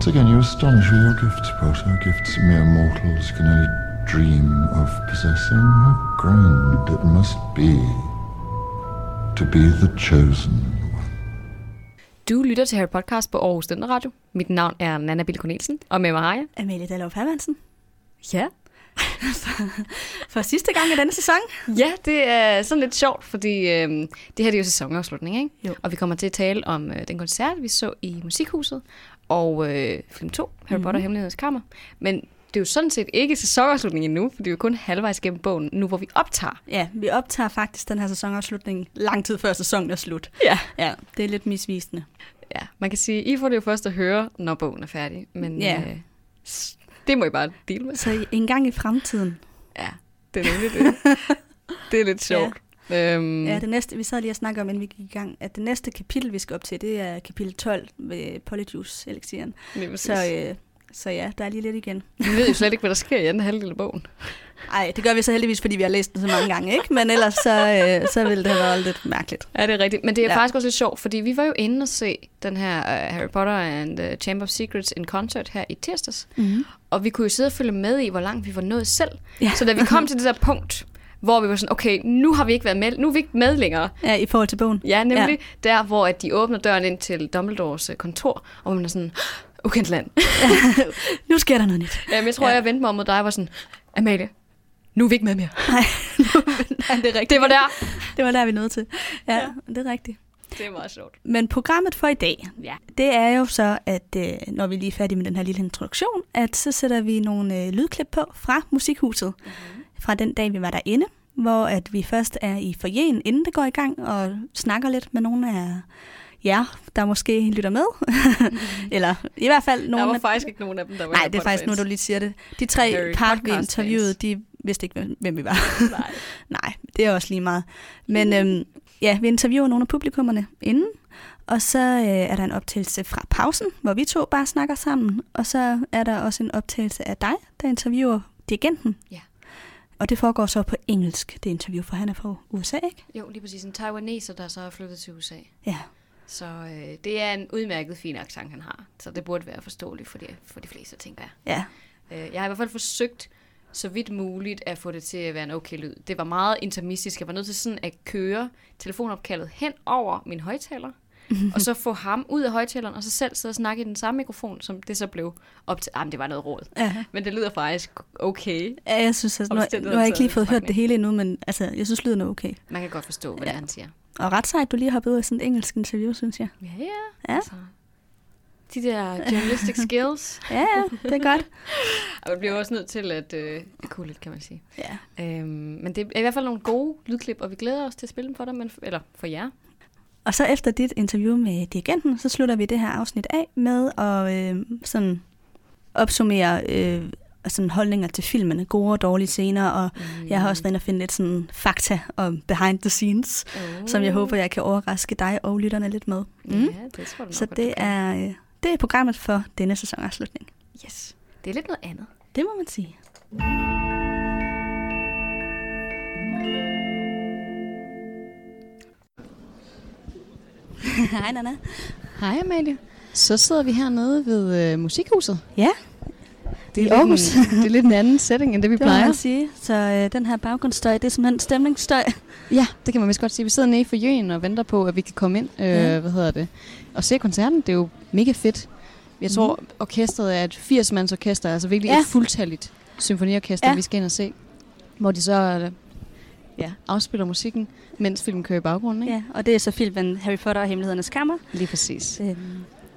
Once again, you astonish with your gifts, Potter. Gifts mere mortals can only dream of possessing. How grand it must be to be the chosen one. Du lytter til Harry Podcast på Aarhus Studenter Radio. Mit navn er Nana Bill Cornelsen, og med mig har jeg. Amalie Dallov Hermansen. Ja. For sidste gang i denne sæson. Ja, det er sådan lidt sjovt, fordi øh, det her det er jo sæsonafslutning, ikke? Jo. Og vi kommer til at tale om øh, den koncert, vi så i Musikhuset, og øh, film 2, Harry Potter og Hemmelighedens Kammer. Men det er jo sådan set ikke sæsonafslutning endnu, for det er jo kun halvvejs gennem bogen, nu hvor vi optager. Ja, vi optager faktisk den her sæsonafslutning lang tid før sæsonen er slut. Ja. Ja, det er lidt misvisende. Ja, man kan sige, I får det jo først at høre, når bogen er færdig, men Ja. øh, det må I bare dele med. Så en gang i fremtiden. Ja, det er nemlig det. det er lidt sjovt. Ja. Øhm, Ja, det næste, vi sad lige og snakkede om, inden vi gik i gang, at det næste kapitel, vi skal op til, det er kapitel 12 ved Polyjuice elixiren Så, øh, så ja, der er lige lidt igen. Vi ved jo slet ikke, hvad der sker i anden halvdel af bogen. Ej, det gør vi så heldigvis, fordi vi har læst den så mange gange, ikke? Men ellers så, øh, så ville det have været lidt mærkeligt. Ja, det er rigtigt. Men det er ja. Faktisk også lidt sjovt, fordi vi var jo inde og se den her uh, Harry Potter and the Chamber of Secrets in concert her i tirsdags. Mm-hmm. Og vi kunne jo sidde og følge med i, hvor langt vi var nået selv. Ja. Så da vi kom til det der punkt, hvor vi var sådan, okay, nu har vi ikke været med, nu er vi ikke med længere. Ja, i forhold til bogen. Ja, nemlig ja. der, hvor at de åbner døren ind til Dumbledores øh, kontor, og man er sådan, ukendt land. Nu sker der noget nyt. Jamen, jeg tror, Ja. jeg vendte mig om mod dig og var sådan, Amalie, nu er vi ikke med mere. Nej, nej, det er rigtigt. Det var der. Det var der, vi nåede til. Ja, Ja. ja. det er rigtigt. Det er meget sjovt. Men programmet for i dag, Ja. det er jo så, at øh, når vi lige er færdige med den her lille introduktion, at så sætter vi nogle øh, lydklip på fra Musikhuset, mm-hmm. Fra den dag, vi var derinde, hvor at vi først er i forjen, inden det går i gang, og snakker lidt med nogle af jer, der måske lytter med. Eller i hvert fald Der nogle var af... faktisk ikke nogen af dem, der var Nej, det er faktisk nu, du lige siger det. De tre Harry par, vi interviewede, de vidste ikke, hvem- vi var. Nej. Nej, det er også lige meget. Men øhm, ja, vi interviewer nogle af publikummerne inden, og så øh, er der en optagelse fra pausen, hvor vi to bare snakker sammen, og så er der også en optagelse af dig, der interviewer dirigenten. Ja. Og det foregår så på engelsk, det interview, for han er fra USA, ikke? Jo, lige præcis. En taiwaneser, der så er flyttet til USA. Ja. Så øh, det er en udmærket fin accent, han har. Så det burde være forståeligt for de, for de fleste, tænker jeg. Ja, Øh, jeg har i hvert fald forsøgt så vidt muligt at få det til at være en okay lyd. Det var meget intermistisk. Jeg var nødt til sådan at køre telefonopkaldet hen over min højtaler, og så få ham ud af højtaleren, og så selv sidde og snakke i den samme mikrofon, som det så blev op til. Jamen, det var noget råd. ja. Men det lyder faktisk okay. ja jeg synes, altså, nu, nu har jeg ikke lige fået hørt det hele endnu, men altså, jeg synes, lyden er okay. Man kan godt forstå, hvad Ja. han siger. Og ret sejt, du lige har ud af sådan et engelsk interview, synes jeg. Ja, ja. Ja. Altså, de der journalistic skills. Ja, ja, det er godt. Og man bliver også nødt til at øh, kunne lidt, kan man sige. Ja. Øhm, men det er i hvert fald nogle gode lydklip, og vi glæder os til at spille dem for dig, men, eller for jer. Og så efter dit interview med dirigenten, så slutter vi det her afsnit af med at øh, sådan opsummere øh, sådan holdninger til filmene, gode og dårlige scener, og mm. jeg har også været inde og finde lidt sådan fakta om behind the scenes, Oh. mm. som jeg håber, jeg kan overraske dig og lytterne lidt med. Mm. Ja, det tror du Så det er, øh, det er programmet for denne sæsonafslutning. Yes. Det er lidt noget andet. Det må man sige. Hej Nana. Hej Amalie. Så sidder vi hernede ved øh, Musikhuset. Ja, Det er, I Aarhus. En, det er lidt en anden setting, end det vi det plejer. man sige. Så øh, den her baggrundsstøj, det er simpelthen stemningsstøj. Ja, det kan man vist godt sige. Vi sidder nede i forjøen og venter på, at vi kan komme ind. Øh, Ja. Hvad hedder det? Og se koncerten. Det er jo mega fedt. Jeg tror, mm. orkestret er et 80-mands orkester, altså virkelig Ja. et fuldtalligt symfoniorkester, Ja. vi skal ind og se. Hvor de så ja, afspiller musikken, mens filmen kører i baggrunden. Ikke? Ja, og det er så filmen Harry Potter og Hemmelighedernes Kammer. Lige præcis. Øh,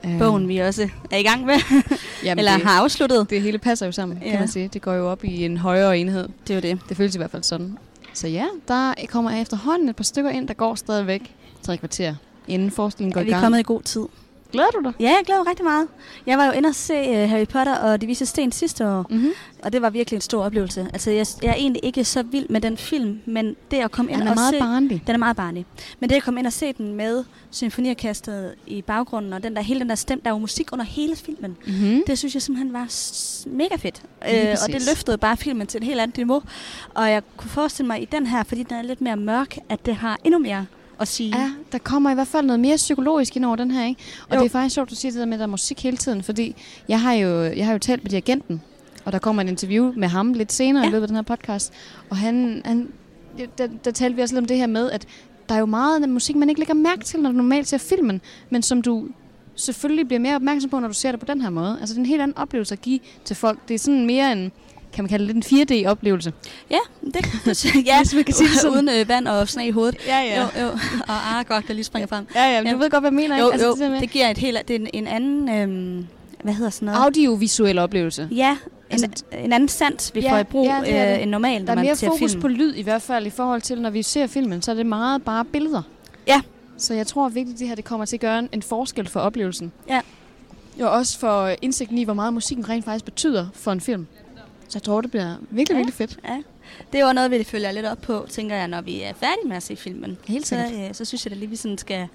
Øh, bogen, vi også er i gang med, jamen, eller det, har afsluttet. det hele passer jo sammen, ja. Ja. kan man sige. Det går jo op i en højere enhed. Det er jo det. Det føles i hvert fald sådan. Så ja, der kommer efterhånden et par stykker ind, der går stadigvæk tre kvarter, inden forestillingen går Er i vi gang. kommet i god tid? Glæder du dig? Ja, jeg glæder mig rigtig meget. Jeg var jo inde og se uh, Harry Potter og De Vise Sten sidste år, Mm-hmm. og det var virkelig en stor oplevelse. Altså, jeg, jeg er egentlig ikke så vild med den film, men det at komme ind Den er og meget se... barnlig. Den er meget barnlig. Men det at komme ind og se den med symfoniorkestret i baggrunden, og den der, hele den der stem, der er jo musik under hele filmen. Mm-hmm. Det synes jeg simpelthen var mega fedt. Øh, og det løftede bare filmen til et helt andet niveau. Og jeg kunne forestille mig i den her, fordi den er lidt mere mørk, at det har endnu mere at sige. Ja, der kommer i hvert fald noget mere psykologisk ind over den her, ikke? Og Jo. det er faktisk sjovt, du siger det der med, at der er musik hele tiden, fordi jeg har jo, jeg har jo talt med dirigenten, og der kommer et interview med ham lidt senere ja. I løbet af den her podcast, og han, han der, der talte vi også lidt om det her med, at der er jo meget af musik, man ikke lægger mærke til, når du normalt ser filmen, men som du selvfølgelig bliver mere opmærksom på, når du ser det på den her måde. Altså, det er en helt anden oplevelse at give til folk. Det er sådan mere en, kan man kalde det en 4D-oplevelse. Ja, det, ja Hvis man kan sige det sådan. uden øh, vand og sne i hovedet. Ja, Jo, jo. Og ah, godt, der lige springer frem. Ja, ja, men Ja. du ved godt, hvad jeg mener, Jo, ikke? Altså, jo, det der med det giver et helt, det er en, en anden, øhm, hvad hedder sådan noget? audiovisuel oplevelse. Ja, en, Altså, en anden sans, vi Ja, får i brug ja, det er det. øh, end normalt, Der når er man mere ser fokus film. på lyd i hvert fald i forhold til, når vi ser filmen, så er det meget bare billeder. Ja. Så jeg tror virkelig, at det her det kommer til at gøre en, en forskel for oplevelsen. Ja. Og også for indsigten i, hvor meget musikken rent faktisk betyder for en film. Så jeg tror, det bliver virkelig, Ja. virkelig fedt. Ja. Det er jo noget, vi følger lidt op på, tænker jeg, når vi er færdige med at se filmen. Helt Så, sikkert. øh, så synes jeg da lige, vi sådan skal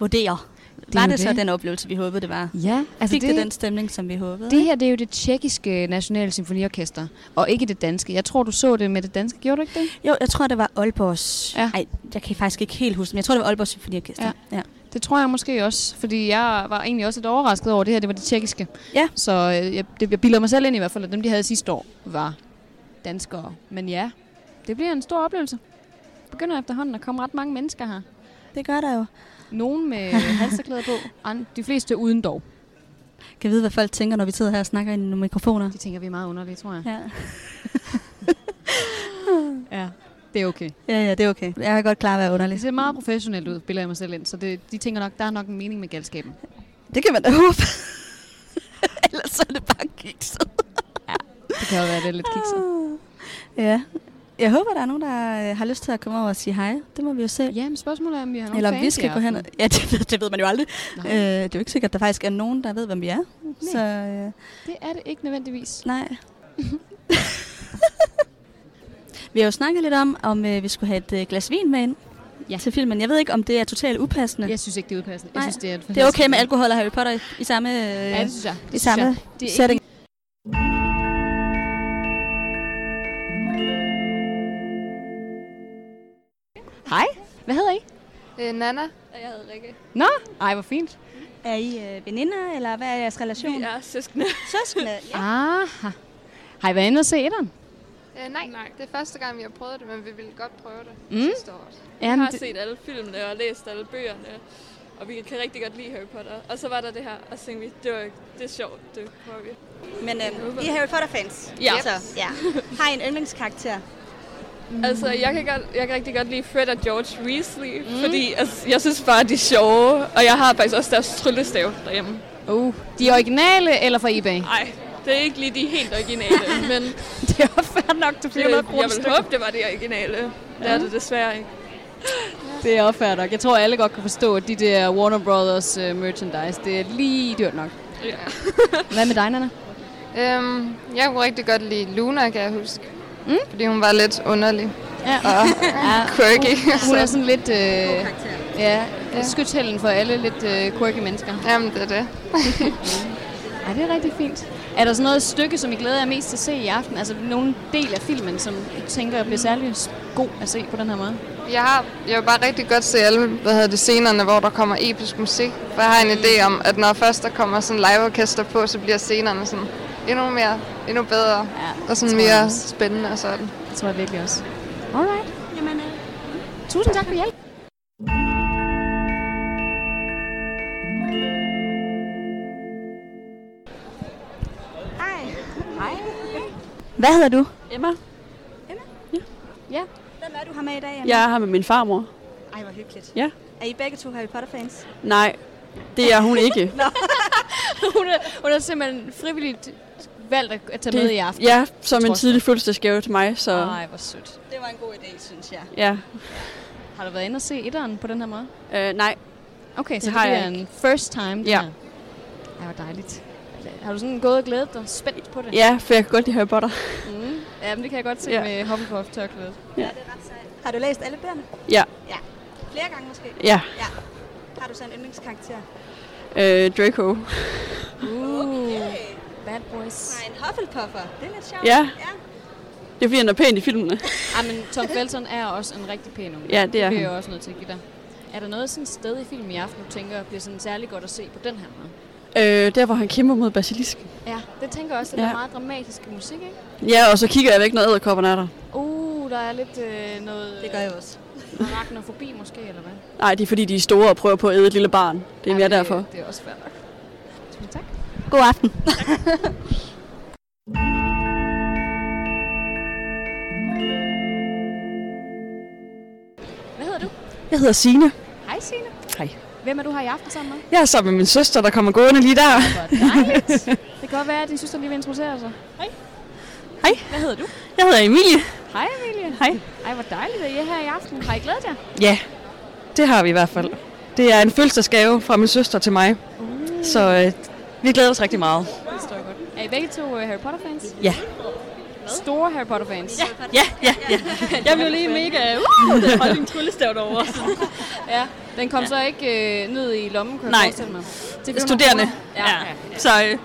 vurdere. Det var det, jo så det. den oplevelse, vi håbede, det var? Ja, altså Fik det, det, det den stemning, som vi håbede? det her det er jo det tjekkiske nationale symfoniorkester, og ikke det danske. Jeg tror, du så det med det danske. Gjorde du ikke det? Jo, jeg tror, det var Aalborgs... Ja. Ej, jeg kan faktisk ikke helt huske, men jeg tror, det var Aalborgs Symfoniorkester. Ja. ja. Det tror jeg måske også, fordi jeg var egentlig også lidt overrasket over det her. Det var det tjekkiske. Ja. Så øh, jeg, det, jeg bilder mig selv ind i hvert fald, at dem, de havde sidste år, var danskere. Men ja, det bliver en stor oplevelse. Begynder efterhånden at komme ret mange mennesker her. Det gør der jo. Nogle med halsterklæder på, de fleste uden dog. Kan vide, hvad folk tænker, når vi sidder her og snakker i nogle mikrofoner. De tænker, vi er meget underlige, tror jeg. Ja. Ja, det er okay. ja, ja, det er okay. Jeg er godt klar at være Det underlig. ser meget professionelt ud, bilder jeg mig selv ind. Så det, de tænker nok, der er nok en mening med galskaben. Det kan man da håbe. Ellers så er det bare kikset. Det kan jo være, det er lidt kikset. Ja. Jeg håber, der er nogen, der øh, har lyst til at komme over og sige hej. Det må vi jo se. Ja, men spørgsmålet er, om vi har nogle Eller om vi skal gå hen. Ja, det, ved- det ved man jo aldrig. Nej. Øh, det er jo ikke sikkert, at der faktisk er nogen, der ved, hvem vi er. Så øh, Det er det ikke nødvendigvis. nej. vi har jo snakket lidt om, om øh, vi skulle have et øh, glas vin med ind Ja. til filmen. Jeg ved ikke, om det er totalt upassende. Jeg synes ikke, det er udpassende. Jeg Nej. synes, det er, et Det er okay med alkohol og Harry Potter i, i samme, øh, Ja, det synes jeg. Det i synes samme jeg. Det er setting. Hej, hvad hedder I? Øh, Nana. Og jeg hedder Rikke. Nå, ej, hvor fint. Er I øh, veninder, eller hvad er jeres relation? Vi er søskende. Søskende, ja. Aha. Har I været inde og se etteren? Øh, nej, nej, det er første gang, vi har prøvet det, men vi ville godt prøve det Mm. sidste år. Jamen, har det- set alle filmene og læst alle bøgerne, og vi kan rigtig godt lide Harry Potter. Og så var der det her, og så tænkte vi, det, var, det er sjovt, det prøver vi. Men øh, I er Harry Potter-fans? Ja. Så, ja. Har I en yndlingskarakter? Mm. Altså, jeg kan, godt, jeg kan rigtig godt lide Fred og George Weasley, mm. fordi altså, jeg synes bare, de er sjove, og jeg har faktisk også deres tryllestav derhjemme. Uh, de originale eller fra eBay? Nej, det er ikke lige de helt originale, men Det er fair nok til det, 400 jeg kroner vil stykket. håbe, det var det originale. Det er det desværre ikke. Det er også fair nok. Jeg tror, alle godt kan forstå, at de der Warner Brothers uh, merchandise, det er lige dyrt nok. Ja. Hvad med dig, Nana? Øhm, jeg kunne rigtig godt lide Luna, kan jeg huske. Mm. Fordi hun var lidt underlig Ja. og ja. quirky. Hun er sådan lidt... Øh, Karakter. ja, Ja. skytshælden for alle lidt øh, quirky mennesker. Jamen, det er det. Ej, det er rigtig fint. Er der sådan noget stykke, som I glæder jer mest til at se i aften? Altså nogen del af filmen, som I tænker bliver særlig god at se på den her måde? Jeg har jeg vil bare rigtig godt se alle hvad hedder det, scenerne, hvor der kommer episk musik. For jeg har en idé om, at når først der kommer sådan liveorkester på, så bliver scenerne sådan endnu mere, endnu bedre. Ja, Og sådan mere også. spændende og sådan. Det tror jeg virkelig også. Alright. Jamen, øh, Tusind tak for hjælp. Hvad hedder du? Emma? Hvem er du har med i dag? Anna? Jeg er her med min farmor. Ej, hvor hyggeligt. Ja. Er I begge to Harry Potter-fans? Nej, det er hun ikke. hun, er, hun er simpelthen frivilligt valgt at, tage med i aften. Ja, som en tidlig fødselsdagsgave til mig, så Ej, hvor sødt. Det var en god idé, synes jeg. ja. Har du været inde og se etteren på den her måde? Øh, nej, Okay, så Det det, har det jeg bliver en first time. det Ja. her. Ej, hvor dejligt. Har du sådan gået og glædet dig spændt på det? ja, for jeg kan godt lide Harry Potter. Mm. Ja, men det kan jeg godt se Ja. med Hufflepuff-tørklædet. Ja, det er ret sejt. Har du læst alle bøgerne? Ja, Flere gange måske? ja. Har du så en yndlingskarakter? Øh, Draco. Uh, bad boys. Nej, en Hufflepuffer. Det er lidt sjovt. Ja. ja. Det er fordi, han er pæn i filmene. Ej, men Tom Felton er også en rigtig pæn unge. Ja, det er Det er jeg også nødt til at give dig. Er der noget sådan sted i filmen i aften, du tænker bliver sådan særlig godt at se på den her måde? Øh, der, hvor han kæmper mod basilisken. Ja, det tænker jeg også, at Ja. der er meget dramatiske musik, ikke? Ja, og så kigger jeg væk, når æderkopperne er der. Uh, der er lidt øh, noget... Det gør jeg også. Arachnofobi måske, eller hvad? Nej, det er fordi, de er store og prøver på at æde et lille barn. Det er mere Ja, derfor. Det, det er også fair nok. Tusind tak. God aften. Hvad hedder du? Jeg hedder Signe. Hej, Signe. Hvem er du her i aften sammen med? Jeg er sammen med min søster, der kommer gående lige der. Dejligt. det kan godt være, at din søster lige vil introducere sig. Hej. Hej. Hvad hedder du? Jeg hedder Emilie. Hej, Emilie. Hej. Ej, hvor dejligt, at I er her i aften. Har I glædet jer? Ja, det har vi i hvert fald. Det er en fødselsdagsgave fra min søster til mig. Så øh, vi glæder os rigtig meget. Det står godt. Er I begge to uh, Harry Potter-fans? Ja. Store Harry Potter-fans? Ja. Ja, ja, ja. Jeg blev lige mega... Uh, der holdt en tryllestav derovre. ja. Den kom så ikke øh, ned i lommen, kan jeg Nej. forestille mig. Til 400 Studerende. kroner? Ja, ja. ja. Så øh,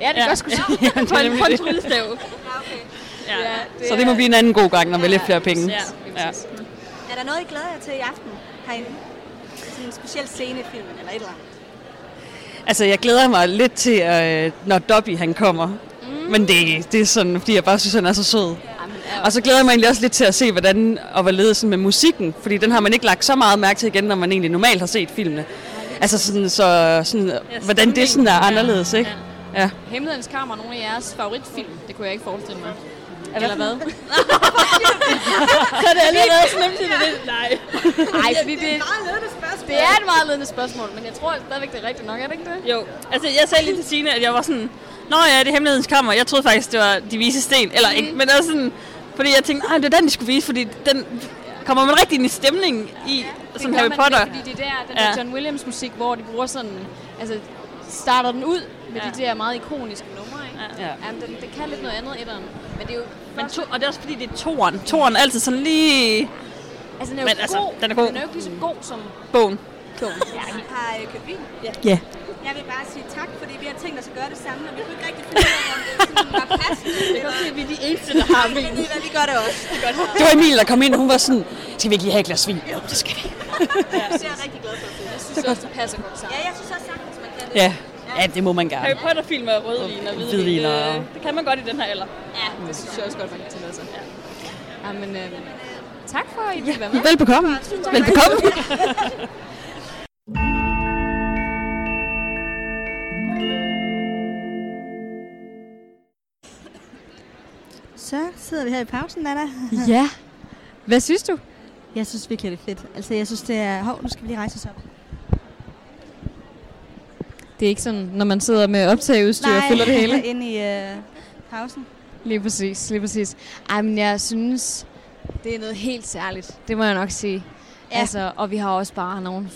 ja det Ja. kan sgu sige. ja, det er nemlig det. tryllestav. Ja, Så det må blive en anden god gang, når vi lidt flere penge. Ja. Ja. Er der noget, I glæder jer til i aften herinde? Sådan en speciel scene i filmen eller et eller andet? Altså, jeg glæder mig lidt til, øh, når Dobby han kommer. Mm. Men det, det er sådan, fordi jeg bare synes, han er så sød. Og så glæder jeg mig egentlig også lidt til at se, hvordan og hvorledes sådan med musikken. Fordi den har man ikke lagt så meget mærke til igen, når man egentlig normalt har set filmene. Altså sådan, så, sådan, hvordan det sådan er anderledes, ikke? Ja. Hemmelighedens Kammer er nogle af jeres favoritfilm. Det kunne jeg ikke forestille mig. Eller hvad? Så er det allerede slemt til det. Nej. Nej, fordi det, det er et meget ledende spørgsmål, men jeg tror stadigvæk, det er rigtigt nok, er det ikke det? Jo, altså jeg sagde lige til Signe, at jeg var sådan, Nå ja, det er hemmelighedens kammer. Jeg troede faktisk, det var de vise sten. Eller ikke, men også sådan, fordi jeg tænkte, det er den, de skulle vise, fordi den kommer man rigtig ind i stemningen i, som gør Harry Potter. Det, fordi det er der, den Ja. der John Williams musik, hvor de bruger sådan, altså starter den ud med Ja. de der meget ikoniske numre, ikke? Ja. Ja. Jamen, den, det kan lidt noget andet, etteren. Men det er jo Men to, og det er også fordi, det er toren. Toren er altid sådan lige altså, den er jo Men altså, god, den er god. Den er jo ikke lige så god som bogen. bogen. Ja, Har I købt vin? Ja. Jeg vil bare sige tak, fordi vi har tænkt os at gøre det samme, og vi kunne ikke rigtig finde ud af, om det sådan var passende. Det kan se, at vi er de eneste, der har Men ved I hvad, vi gør det også. Det var Emil, der kom ind, og hun var sådan, skal vi ikke lige have et glas vin? Jo, det skal vi. Det er jeg rigtig glad for. jeg synes også, det passer godt sammen. Ja, jeg synes også sagtens, man kan det. Ja, ja det må man gerne. Harry Potter-film er rødvin og hvidvin. Det, det kan man godt i den her alder. Ja, det synes jeg også godt, man kan tillade sig. Ja. Jamen, øh, tak for, at I ville være med. Velbekomme. Velbekomme. Så sidder vi her i pausen, Nana. Ja. Hvad synes du? Jeg synes virkelig, det er fedt. Altså, jeg synes, det er... Hov, nu skal vi lige rejse os op. Det er ikke sådan, når man sidder med optageudstyr og følger det hele. inde i øh, pausen. Lige præcis, lige præcis. Ej, men jeg synes, det er noget helt særligt. Det må jeg nok sige. Ja. Altså, og vi har også bare nogle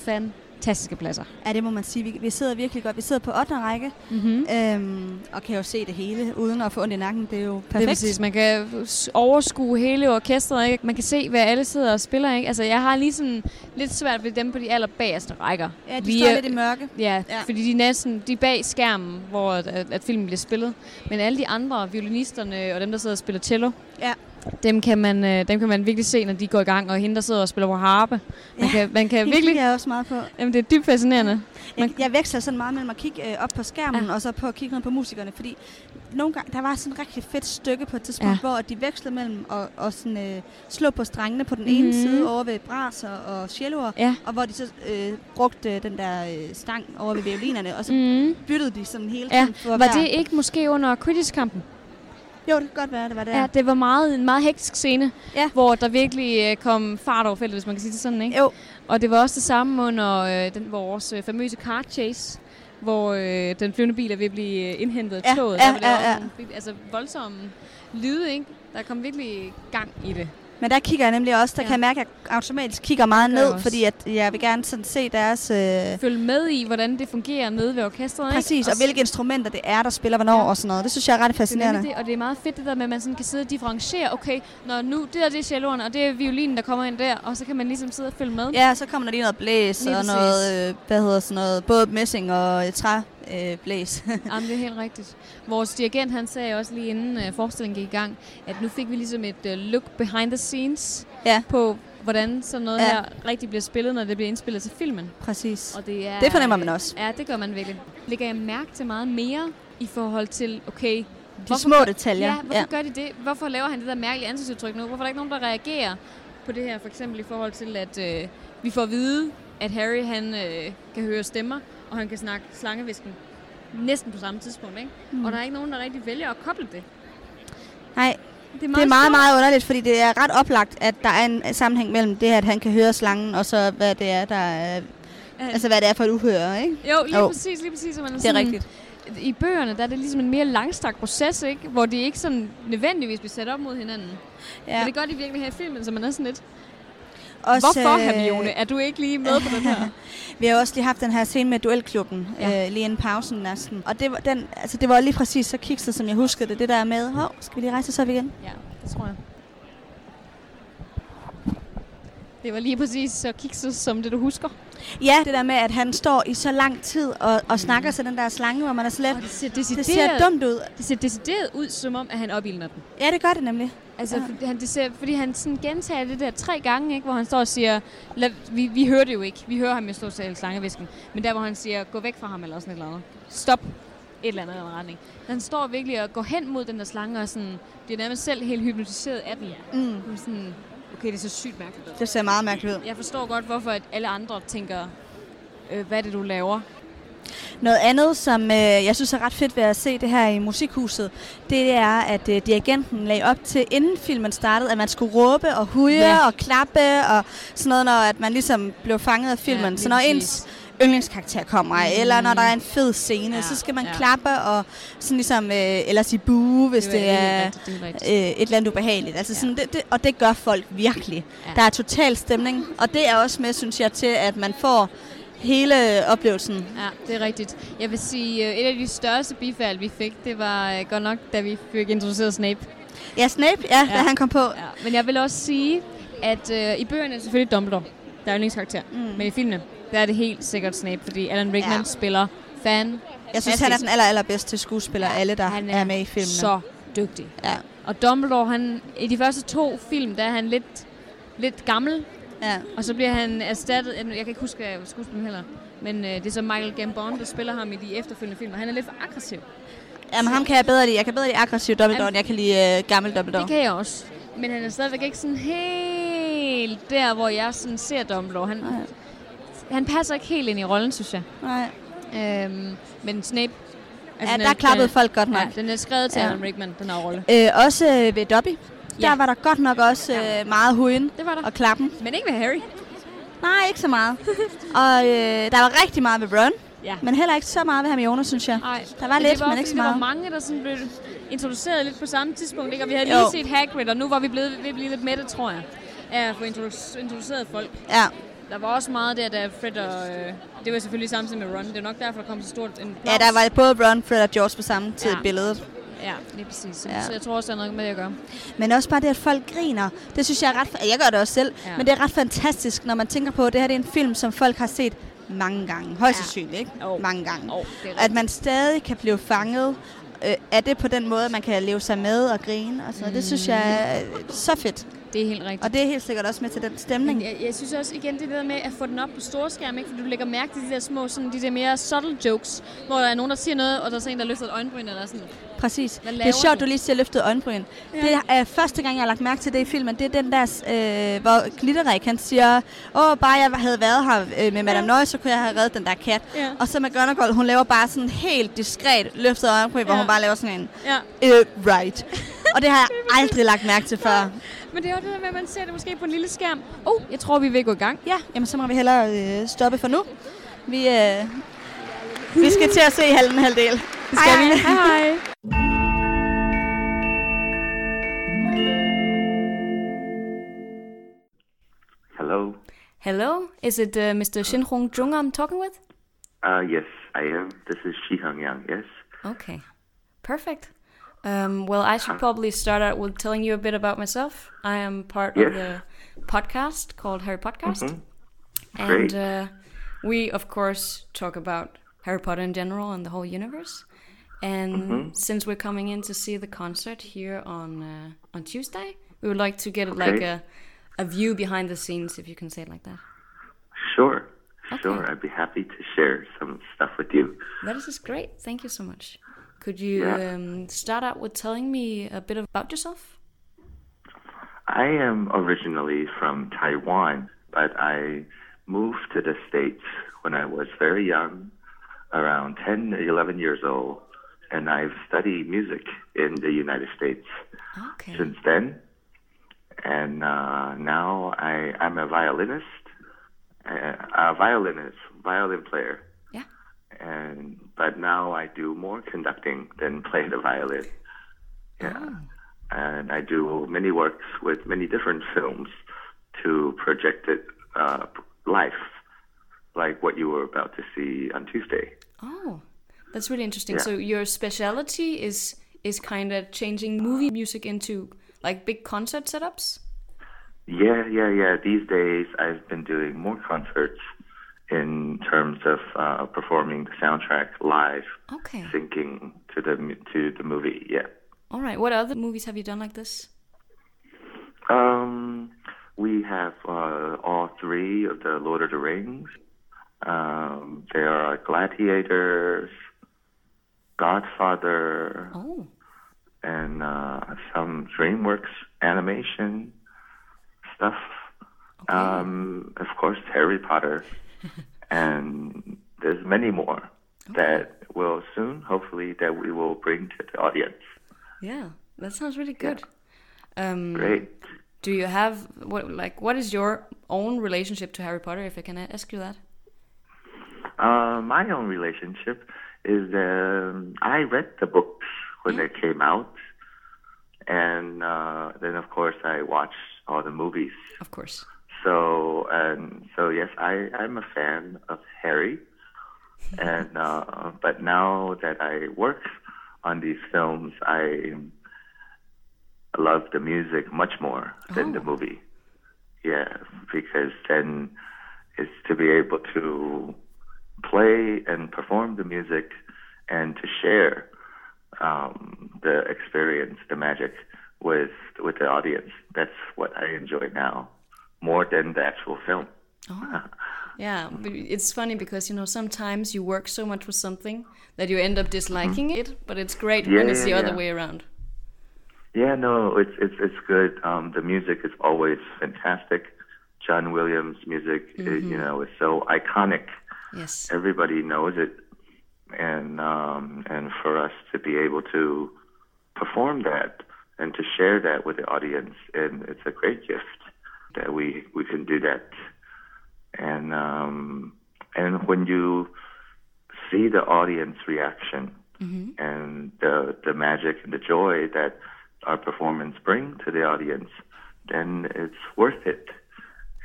fantastiske pladser. Ja, det må man sige. Vi, vi sidder virkelig godt. Vi sidder på 8. række, Mm-hmm. øhm, og kan jo se det hele, uden at få ondt i nakken. Det er jo Det er perfekt. præcis. Man kan overskue hele orkestret, ikke? Man kan se, hvad alle sidder og spiller, ikke? Altså, jeg har lige sådan lidt svært ved dem på de allerbagerste rækker. Ja, de Vi står er- lidt i mørke. Ja, Ja. fordi de er næsten de er bag skærmen, hvor at, at filmen bliver spillet. Men alle de andre, violinisterne og dem, der sidder og spiller cello, Ja. Dem, kan man, øh, dem kan man virkelig se, når de går i gang. Og hende, der sidder og spiller på harpe. Man Ja, kan, man kan virkelig... jeg også meget på. Jamen, det er dybt fascinerende. Jeg, jeg veksler sådan meget mellem at kigge øh, op på skærmen, ja. Ja. og så på at kigge ned på musikerne, fordi nogle gange, der var sådan et rigtig fedt stykke på et tidspunkt, ja. Ja. hvor de vekslede mellem at, og sådan, øh, slå på strengene på den ene Mhm. side over ved braser og celloer, Ja. og hvor de så øh, brugte den der øh, stang over ved violinerne, og så Mm. byttede de sådan hele Ja, tiden. For var det ikke måske under Quidditch-kampen? Jo, det kan godt være, det var det. Ja, det var meget, en meget hektisk scene, Ja. hvor der virkelig øh, kom fart over feltet, hvis man kan sige det sådan, ikke? Jo, Og det var også det samme under øh, den, vores øh, famøse car chase, hvor øh, den flyvende bil er ved at blive øh, indhentet af Ja, toget. ja, der var det ja, også ja. vildt- altså voldsomme lyde, ikke? Der kom virkelig gang i det. Men der kigger jeg nemlig også, der ja. Kan jeg mærke, at jeg automatisk kigger meget ned, også. fordi at jeg vil gerne sådan se deres... Øh, Følg med i, hvordan det fungerer nede ved orkestret, ikke? præcis, og hvilke instrumenter det er, der spiller hvornår Ja. og sådan noget. Det synes jeg er ret Det er fascinerende. det, og det er meget fedt det der med, at man sådan kan sidde og differentiere, okay, når nu det der det er celloerne, og det er violinen, der kommer ind der, og så kan man ligesom sidde og følge med. Ja, så kommer der lige noget blæs Lige og præcis. noget, øh, hvad hedder sådan noget, både messing og træ øh, blæs. Jamen, det er helt rigtigt. Vores dirigent, han sagde også lige inden uh, forestillingen gik i gang, at nu fik vi ligesom et uh, look behind the scenes Ja. på, hvordan sådan noget Ja. her rigtig bliver spillet, når det bliver indspillet til filmen. Præcis. Og det, er, Det fornemmer man også. Ja, det gør man virkelig. Lægger jeg mærke til meget mere i forhold til, okay, De små detaljer. Ja, hvorfor ja. gør de det? Hvorfor laver han det der mærkelige ansigtsudtryk nu? Hvorfor er der ikke nogen, der reagerer på det her? For eksempel i forhold til, at øh, vi får at vide, at Harry han øh, kan høre stemmer, og han kan snakke slangevisken næsten på samme tidspunkt, ikke? Mm. Og der er ikke nogen, der rigtig vælger at koble det. Nej, Det det er meget, meget underligt, fordi det er ret oplagt, at der er en sammenhæng mellem det, at han kan høre slangen, og så hvad det er, der er, altså hvad det er for et uhør, ikke? Jo, lige jo. præcis, lige præcis. Man Det er rigtigt. I bøgerne, der er det ligesom en mere langstrakt proces, ikke? Hvor de ikke sådan nødvendigvis bliver sat op mod hinanden. Ja. Men det gør de virkelig her i filmen, så man er sådan lidt... Også, Hvorfor, øh, Hermione? Er du ikke lige med på den her? Vi har også lige haft den her scene med duelklubben, ja. Øh, lige inden pausen næsten. Og det var, den, altså, det var lige præcis så kikset, som jeg huskede det. Det der med, hov, skal vi lige rejse os op igen? Ja, det tror jeg. Det var lige præcis så kikset som det, du husker. Ja, det der med, at han står i så lang tid og, og snakker til den der slange, hvor man er så let. Og det ser Det decideret, ser dumt ud. det ser decideret ud, som om, at han opildner den. Ja, det gør det nemlig. Altså, Ja. ja. han, det ser, fordi han sådan gentager det der tre gange, ikke? hvor han står og siger, Lad, vi, vi hører det jo ikke, vi hører ham jo stå tale slangevisken, men der hvor han siger, gå væk fra ham eller sådan et eller andet. Stop et eller andet den retning. Han står virkelig og går hen mod den der slange og sådan, bliver nærmest selv helt hypnotiseret af den. Mm. Sådan, okay, det er så sygt mærkeligt. ud. Det ser meget mærkeligt ud. Jeg forstår godt, hvorfor at alle andre tænker, øh, hvad er det, du laver? Noget andet, som øh, jeg synes er ret fedt ved at se det her i musikhuset, det er, at øh, dirigenten lagde op til, inden filmen startede, at man skulle råbe og huge ja. Og klappe og sådan noget, når at man ligesom blev fanget af filmen. Ja, så når ens yndlingskarakter kommer, mm. eller når der er en fed scene, Ja, så skal man ja. klappe og sådan ligesom, øh, eller sige bue, hvis det, det er rigtigt, det er øh, et eller andet ubehageligt. Altså Ja. sådan, det, det, og det gør folk virkelig. Ja. Der er total stemning, og det er også med, synes jeg, til at man får hele oplevelsen. Ja, det er rigtigt. Jeg vil sige, øh, et af de største bifald, vi fik, det var øh, godt nok, da vi fik introduceret Snape. Ja, Snape, ja, ja. da han kom på. Ja. Men jeg vil også sige, at øh, i bøgerne er selvfølgelig Dumbledore, der er yndlingskarakter. Mm. Men i filmene, der er det helt sikkert Snape, fordi Alan Rickman Ja. ja. spiller fan. Jeg synes, han er den aller, allerbedste skuespiller af alle, der han er, er med i filmene. så dygtig. Ja. Og Dumbledore, han, i de første to film, der er han lidt, lidt gammel, Ja. og så bliver han erstattet, jeg kan ikke huske skuespilleren heller, men øh, det er så Michael Gambon, der spiller ham i de efterfølgende film, og han er lidt for aggressiv. Jamen, ham kan jeg bedre lide. Jeg kan bedre lide aggressiv Dumbledore, end jeg kan lide uh, gammel Dumbledore. Det kan jeg også. Men han er stadigvæk ikke sådan helt der, hvor jeg sådan ser Dumbledore. Han, Nej. han passer ikke helt ind i rollen, synes jeg. Nej. Øhm, men Snape... Ja, den der er- klappede folk godt nok. Ja, den er skrevet til Ja. ja. Alan Rickman, den her rolle. Øh, også øh, ved Dobby. Der Ja. var der godt nok også øh, meget hujen Det var der. og klappen. Men ikke med Harry. Nej, ikke så meget. og øh, der var rigtig meget ved Ron, Ja. men heller ikke så meget ved Hermione, synes jeg. Ej, Der var men lidt, det var, men ikke så meget. Der var mange, der sådan blev introduceret lidt på samme tidspunkt. Ikke? Og vi havde Jo. lige set Hagrid, og nu var vi blevet, ved at blive lidt mætte, tror jeg. Af at få introdu- introduceret folk. Ja, Der var også meget der, da Fred og... Øh, det var selvfølgelig samtidig med Ron. Det er nok derfor, der kom så stort en ja der var både Ron, Fred og George på samme tid i Ja. billedet. Ja, lige præcis. Så, Ja. så jeg tror også, der er noget med det at gøre. Men også bare det, at folk griner. Det synes jeg er ret... Jeg gør det også selv. Ja. Men det er ret fantastisk, når man tænker på, at det her det er en film, som folk har set mange gange. Højst Ja. sandsynligt, ikke? Jo. Mange gange. Oh, At man stadig kan blive fanget øh, er det på den måde, man kan leve sig med og grine og sådan noget. Det synes jeg er øh, så fedt. Det er helt rigtigt. Og det er helt sikkert også med til den stemning. Men jeg, jeg synes også igen det der med at få den op på storskærm, ikke? Fordi du lægger mærke til de der små, sådan, de der mere subtle jokes, hvor der er nogen, der siger noget, og der er så en, der løfter et øjenbryn eller sådan. Præcis. Det er sjovt, du lige siger løftet øjenbryn. Ja. Det er første gang, jeg har lagt mærke til det i filmen. Det er den der, øh, hvor Glitterik han siger, åh, bare jeg havde været her øh, med Madame Nøje, så kunne jeg have reddet den der kat. Ja. Og så McGonagall, hun laver bare sådan helt diskret løftet øjenbryn, hvor Ja. hun bare laver sådan en, Ja. øh, right. Og det har jeg aldrig lagt mærke til før. Men det er jo det der med, at man ser det måske på en lille skærm. Oh, jeg tror, vi er ved at gå i gang. Ja, jamen så må vi hellere øh, stoppe for nu. Vi, øh, vi skal til at se halven halvdel. Det skal vi. Hej, hej. Hello. Hello, is it uh, Mr. Shinhong Jung I'm talking with? Uh, yes, I am. This is Shi Hong Yang. Yes. Okay, perfect. Um, well, I should probably start out with telling you a bit about myself. I am part of Yes. the podcast called Harry Podcast, Mhm. and Great. uh, we, of course, talk about Harry Potter in general and the whole universe. And Mhm. since we're coming in to see the concert here on uh, on Tuesday, we would like to get Okay. like a a view behind the scenes, if you can say it like that. Sure. Okay. Sure. I'd be happy to share some stuff with you. That is just great. Thank you so much. Could you Yeah. um, start out with telling me a bit about yourself? I am originally from Taiwan, but I moved to the States when I was very young, around 10, 11 years old, and I've studied music in the United States Okay. since then. And uh, now I, I'm a violinist, uh, a violinist, violin player. Yeah. And but now I do more conducting than play the violin. Yeah. And I do many works with many different films to project it uh, live, like what you were about to see on Tuesday. Oh, that's really interesting. Yeah. So your specialty is is kind of changing movie music into like big concert setups. Yeah, yeah, yeah. These days, I've been doing more concerts in terms of uh, performing the soundtrack live, Okay. syncing to the to the movie. Yeah. All right. What other movies have you done like this? Um, we have uh, all three of the Lord of the Rings. Um, there are Gladiators, Godfather, Oh, and uh, some DreamWorks animation stuff. Um, of course, Harry Potter, and there's many more that will soon, hopefully, that we will bring to the audience. yeah. That sounds really good. Um, Great. Do you have what like what is your own relationship to Harry Potter? If I can ask you that. Uh, my own relationship is um, I read the books when they came out, and uh, then of course I watched all the movies. Of course. So and so yes, I I'm a fan of Harry, and uh, but now that I work on these films, I love the music much more than the Oh. movie. Yeah, because then it's to be able to play and perform the music and to share um, the experience, the magic with with the audience. That's what I enjoy now more than the actual film. Oh. Yeah, but it's funny because you know sometimes you work so much with something that you end up disliking it, but it's great when Mm-hmm. Yeah, it's the yeah, other way around. Yeah, no, it's it's it's good. Um, the music is always fantastic. John Williams' music, is, you know, is so iconic. Yes. Everybody knows it, and um, and for us to be able to perform that and to share that with the audience, and it's a great gift that we we can do that. And um, and when you see the audience reaction and the the magic and the joy that our performance bring to the audience, then it's worth it.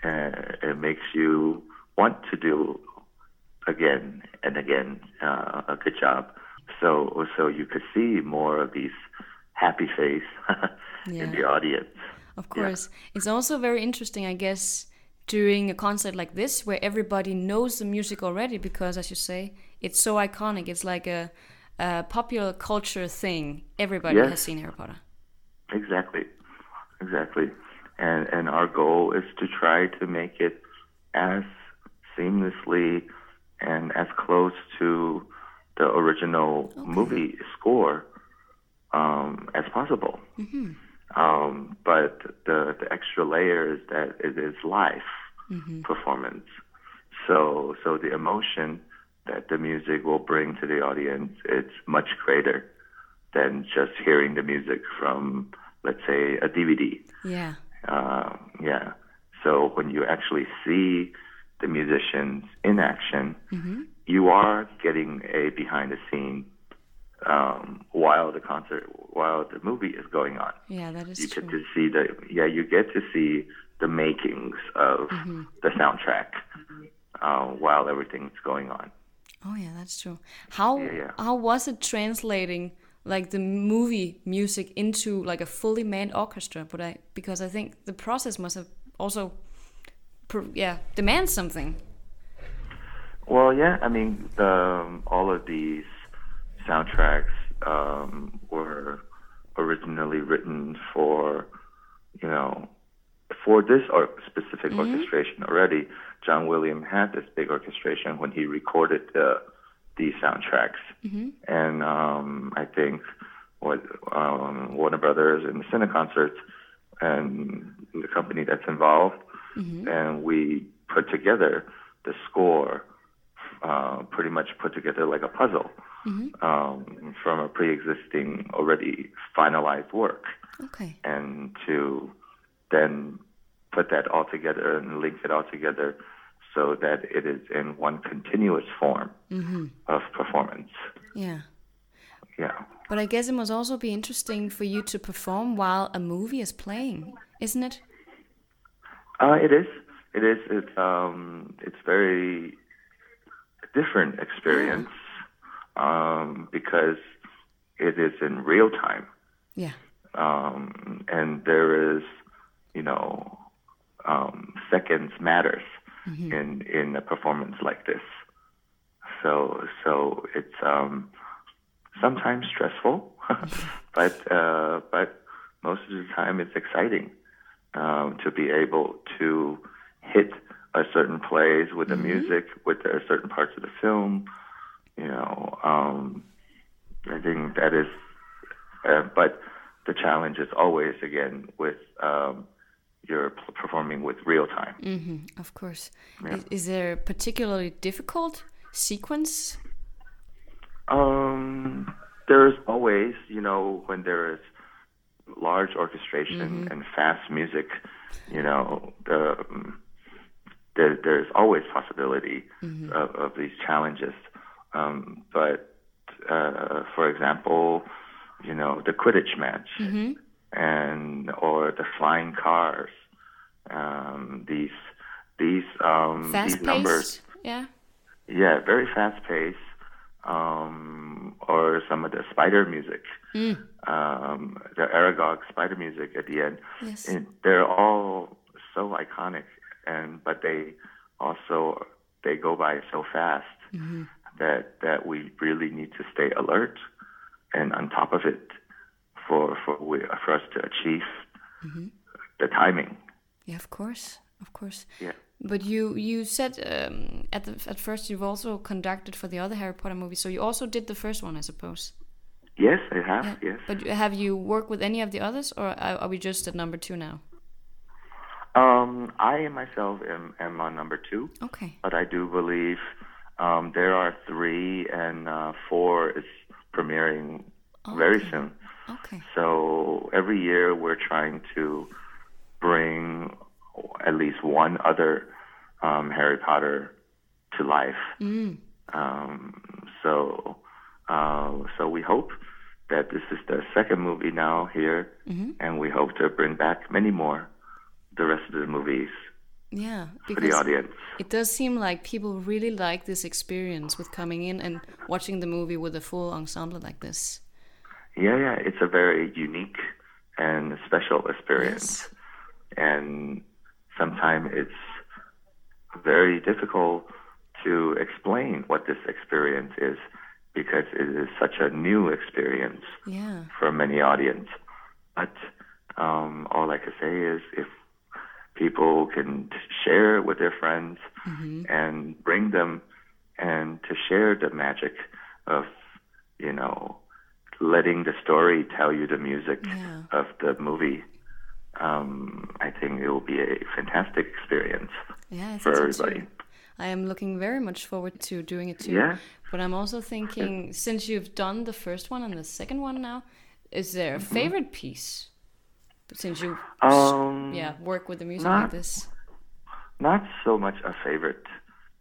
Uh, it makes you want to do again and again uh, a good job. So so you could see more of these happy face in the audience. Of course. It's also very interesting, I guess, during a concert like this where everybody knows the music already because, as you say, it's so iconic. It's like a, a popular culture thing. Everybody Yes. has seen Harry Potter. Exactly, exactly. And and our goal is to try to make it as seamlessly and as close to the original movie score um, as possible. Um, but the the extra layer is that it is live performance. So so the emotion that the music will bring to the audience it's much greater than just hearing the music from let's say a DVD. Yeah. Uh, yeah. So when you actually see the musicians in action, you are getting a behind the scene um, while the concert, while the movie is going on. Yeah, that is You true. get to see the yeah, you get to see the makings of the soundtrack uh, while everything's going on. Oh yeah, that's true. How Yeah, yeah. how was it translating like the movie music into like a fully manned orchestra? But I because I think the process must have also, yeah, demand something. Well, yeah, I mean, the, um, all of these soundtracks um, were originally written for, you know, for this or specific orchestration already, John Williams had this big orchestration when he recorded the these soundtracks, and um, I think what um, Warner Brothers and the Cine Concerts and the company that's involved, and we put together the score, uh, pretty much put together like a puzzle um, from a pre-existing, already finalized work Okay. and to then put that all together and link it all together so that it is in one continuous form of performance. Yeah. Yeah. But I guess it must also be interesting for you to perform while a movie is playing, isn't it? Uh, it is. It is. It's um. It's very different experience um, because it is in real time, Yeah. um, and there is, you know, um, seconds matters in in a performance like this. So so it's um, sometimes stressful, but uh, but most of the time it's exciting um, to be able to hit a certain place with the music, with the certain parts of the film. You know, um, I think that is, uh, but the challenge is always again with um, you're p- performing with real time. Mm, of course. Is, is there a particularly difficult sequence? Um, there's always, you know, when there is large orchestration and fast music, you know, the um, there, there's always possibility of, of these challenges. Um, but uh, for example, you know, the Quidditch match and or the flying cars, um, these these um, Fast these numbers. Yeah. Yeah, very fast paced. Um, or some of the spider music, um, the Aragog spider music at the end. Yes. And they're all so iconic, and but they also they go by so fast that that we really need to stay alert and on top of it for for we, for us to achieve the timing. Yeah, of course. Of course. Yeah. But you you said um, at the at first you've also conducted for the other Harry Potter movies, so you also did the first one, I suppose. Yes, I have. Yes. But have you worked with any of the others, or are, we just at number two now? Um, I myself am, am on number two. Okay. but I do believe um, there are three and uh, four is premiering very soon. Okay. So every year we're trying to bring at least one other um, Harry Potter to life. Um, so uh, so we hope that this is the second movie now here, and we hope to bring back many more the rest of the movies Yeah, for the audience. it does seem like people really like this experience with coming in and watching the movie with a full ensemble like this. Yeah, yeah, it's a very unique and special experience. And sometimes it's very difficult to explain what this experience is because it is such a new experience Yeah. for many audience. But um, all I can say is if people can t- share it with their friends and bring them and to share the magic of, you know, letting the story tell you the music Yeah. of the movie, um, I think it will be a fantastic experience Yeah, for everybody. too. I am looking very much forward to doing it too. Yeah. But I'm also thinking, since you've done the first one and the second one now, is there a favorite piece? Since you, Um, yeah, work with the music not- like this. not so much a favorite.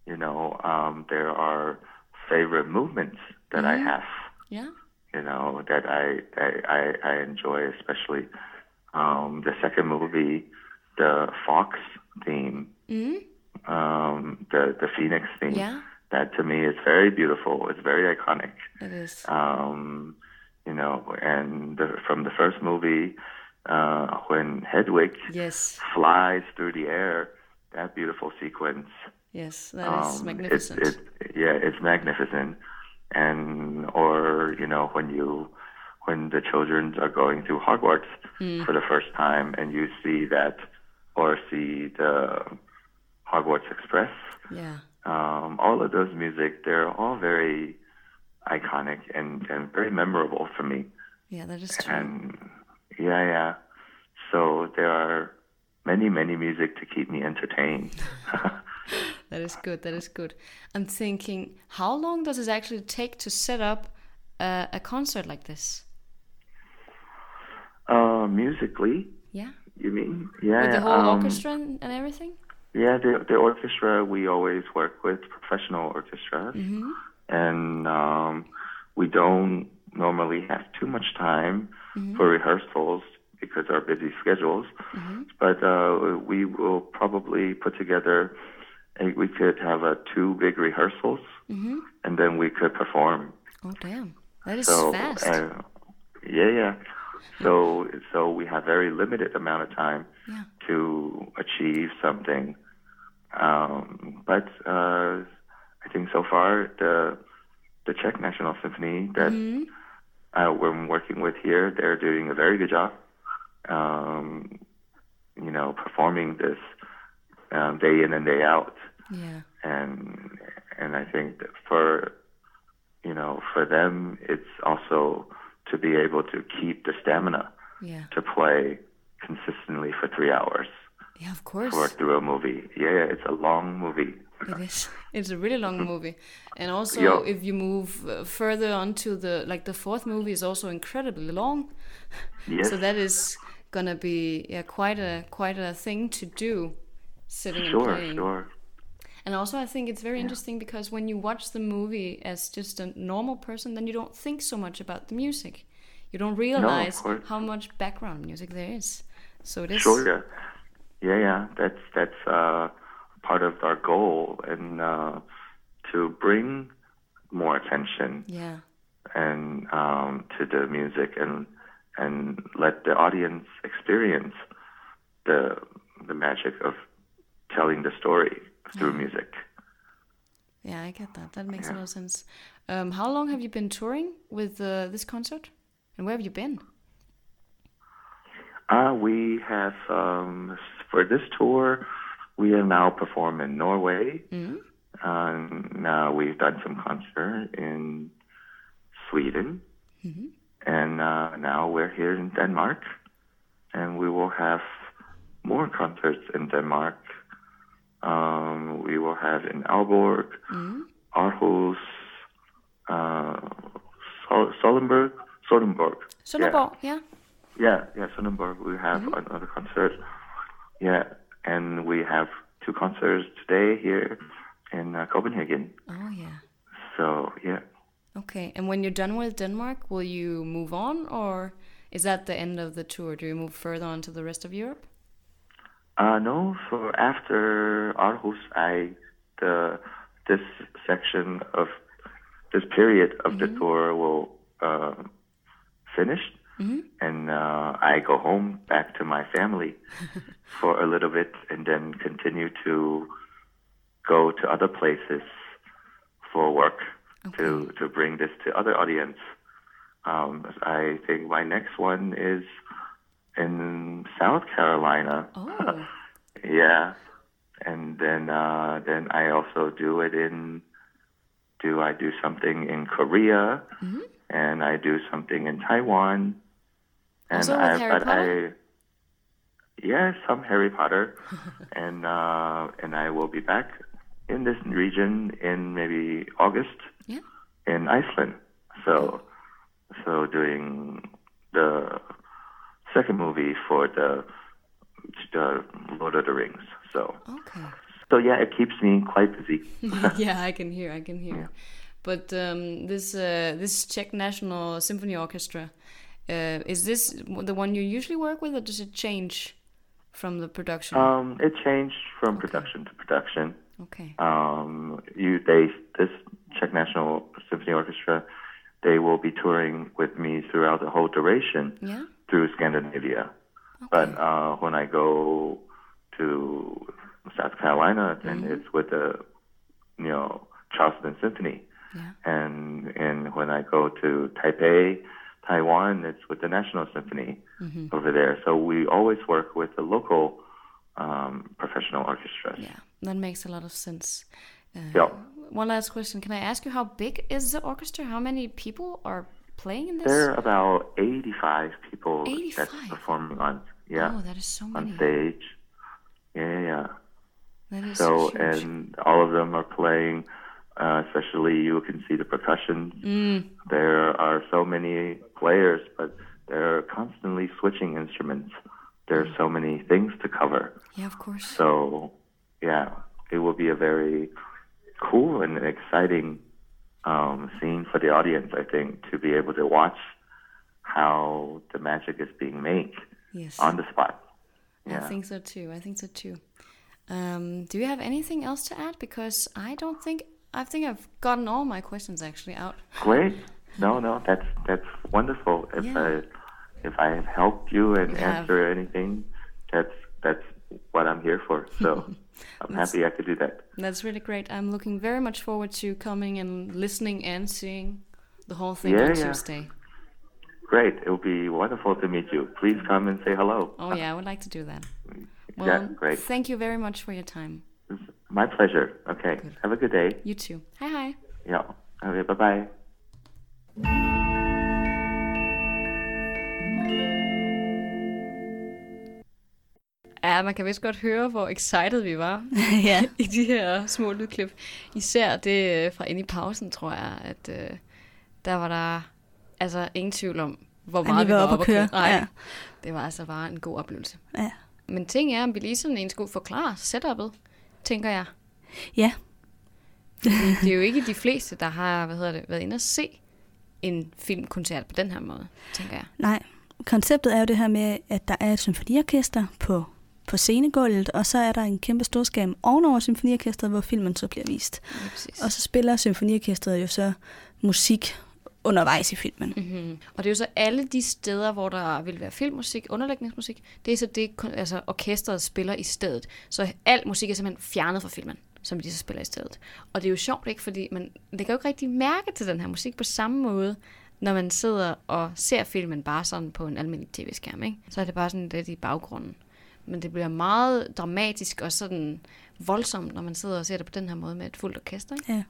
You know, um, there are favorite movements that I have. Yeah. You know that I I, I, I enjoy, especially um, the second movie, the Fox theme, um, the the Phoenix theme. Yeah. That to me is very beautiful. It's very iconic. It is. Um, you know, and the, from the first movie, uh, when Hedwig yes. flies through the air, that beautiful sequence. Yes. That is um, magnificent. It, it, yeah, it's magnificent. And or you know when you when the children are going to Hogwarts Hmm. for the first time and you see that or see the Hogwarts Express. Yeah. Um, all of those music, they're all very iconic and, and very memorable for me. Yeah, that is true. And yeah, yeah. So there are many, many music to keep me entertained. That is good. That is good. I'm thinking, how long does it actually take to set up uh, a concert like this? Uh, musically, Yeah. you mean? Yeah. With the whole um, orchestra and everything? Yeah, the the orchestra we always work with professional orchestras, and um, we don't normally have too much time for rehearsals because our busy schedules. But uh, we will probably put together. A, we could have uh, two big rehearsals, and then we could perform. Oh, damn. That is So fast. uh, yeah, yeah. So so we have very limited amount of time Yeah. to achieve something. Um, but uh, I think so far the the Czech National Symphony that uh, we're working with here, they're doing a very good job. Um, you know, performing this um, day in and day out yeah. and and I think that for you know for them it's also to be able to keep the stamina Yeah. to play consistently for three hours Yeah, of course. or through a movie. Yeah, yeah, it's a long movie. It is. It's a really long movie, and also Yeah. if you move uh, further on to the like the fourth movie is also incredibly long. Yes, So that is gonna be yeah quite a quite a thing to do, sitting and playing. sure, sure. And also, I think it's very interesting because when you watch the movie as just a normal person, then you don't think so much about the music. You don't realize course. how much background music there is. So it is. Sure, yeah, yeah, yeah. That's that's uh, part of our goal, and uh, to bring more attention Yeah. and um, to the music and and let the audience experience the the magic of telling the story through music. Yeah, I get that. That makes a lot of sense. Um, how long have you been touring with uh, this concert, and where have you been? Uh, we have um, for this tour, we have now performed in Norway. Mm. Um, now we've done some concert in Sweden, and uh, now we're here in Denmark, and we will have more concerts in Denmark. Um, we will have in Aalborg, Aarhus, uh, Sol- Solenberg, Solenborg. Sønderborg, yeah. Yeah, yeah, Sonnenborg. We have another concert. Yeah, and we have two concerts today here in uh, Copenhagen. Oh, yeah. So yeah, Okay, and when you're done with Denmark, will you move on, or is that the end of the tour? Do you move further on to the rest of Europe? Uh, no. For after Aarhus, I the this section of this period of the tour will uh, finish, and uh, I go home back to my family for a little bit, and then continue to go to other places for work to to bring this to other audience. Um, I think my next one is in South Carolina. Oh, Yeah, and then uh, then I also do it in. Do I do something in Korea? And I do something in Taiwan. And Also with I, Harry but Potter? I, yeah, some Harry Potter, and uh, and I will be back in this region in maybe August yeah. in Iceland. So, so doing the second movie for the the Lord of the Rings. So, Okay. so yeah, it keeps me quite busy. yeah, I can hear. I can hear. But um, this uh, this Czech National Symphony Orchestra uh, is this the one you usually work with, or does it change from the production? Um, it changed from production to production. okay. Um, you they this Czech National Symphony Orchestra, they will be touring with me throughout the whole duration yeah. Through Scandinavia. But uh, when I go to South Carolina, then it's with the you know Charleston Symphony, Yeah. and and when I go to Taipei, Taiwan, it's with the National Symphony over there. So we always work with the local um, professional orchestras. Yeah, that makes a lot of sense. Uh, Yeah. One last question. Can I ask you how big is the orchestra? How many people are playing in this? There are about 85 people 85? that's performing on yeah Oh, that is so on stage. Yeah, yeah. That is So huge. and all of them are playing. Uh, especially you can see the percussion. Mm. There are so many players, but they're constantly switching instruments. There are so many things to cover. yeah, of course. So, yeah, it will be a very cool and exciting um, scene for the audience, I think, to be able to watch how the magic is being made Yes. on the spot. I think so too. I think so too. Um, do you have anything else to add? Because I don't think I think I've gotten all my questions actually out. Great. No, no, that's that's wonderful. If Yeah. I if I have helped you and You have. anything, that's that's what I'm here for. So I'm happy I could do that. That's really great. I'm looking very much forward to coming and listening and seeing the whole thing Yeah, on yeah. Tuesday. Great. It will be wonderful to meet you. Please come and say hello. Oh yeah, I would like to do that. Well, yeah, great. thank you very much for your time. My pleasure. Okay. Have a good day. You too. Hej hej. Yeah. Okay. Bye bye. Ja, man kan vist godt høre, hvor excited vi var ja. i de her små lydklip. Især det øh, fra inde i pausen, tror jeg, at øh, der var der altså ingen tvivl om, hvor meget vi var oppe at køre. Nej, Ja. det var altså bare en god oplevelse. Ja. Men ting er, om vi lige sådan en skulle forklare setup'et, tænker jeg. Ja. Det er jo ikke de fleste, der har hvad hedder det, været inde og se en filmkoncert på den her måde, tænker jeg. Nej, konceptet er jo det her med, at der er et symfoniorkester på, på scenegulvet, og så er der en kæmpe storskærm ovenover symfoniorkestret, hvor filmen så bliver vist. Ja, præcis. Og så spiller symfoniorkestret jo så musik undervejs i filmen. Mm-hmm. Og det er jo så alle de steder, hvor der vil være filmmusik, underlægningsmusik, det er så det, altså orkestret spiller i stedet. Så al musik er simpelthen fjernet fra filmen, som de så spiller i stedet. Og det er jo sjovt, ikke? Fordi man lægger jo ikke rigtig mærke til den her musik på samme måde, når man sidder og ser filmen bare sådan på en almindelig tv-skærm, ikke? Så er det bare sådan lidt i baggrunden. Men det bliver meget dramatisk og sådan voldsomt, når man sidder og ser det på den her måde med et fuldt orkester, ikke? Ja.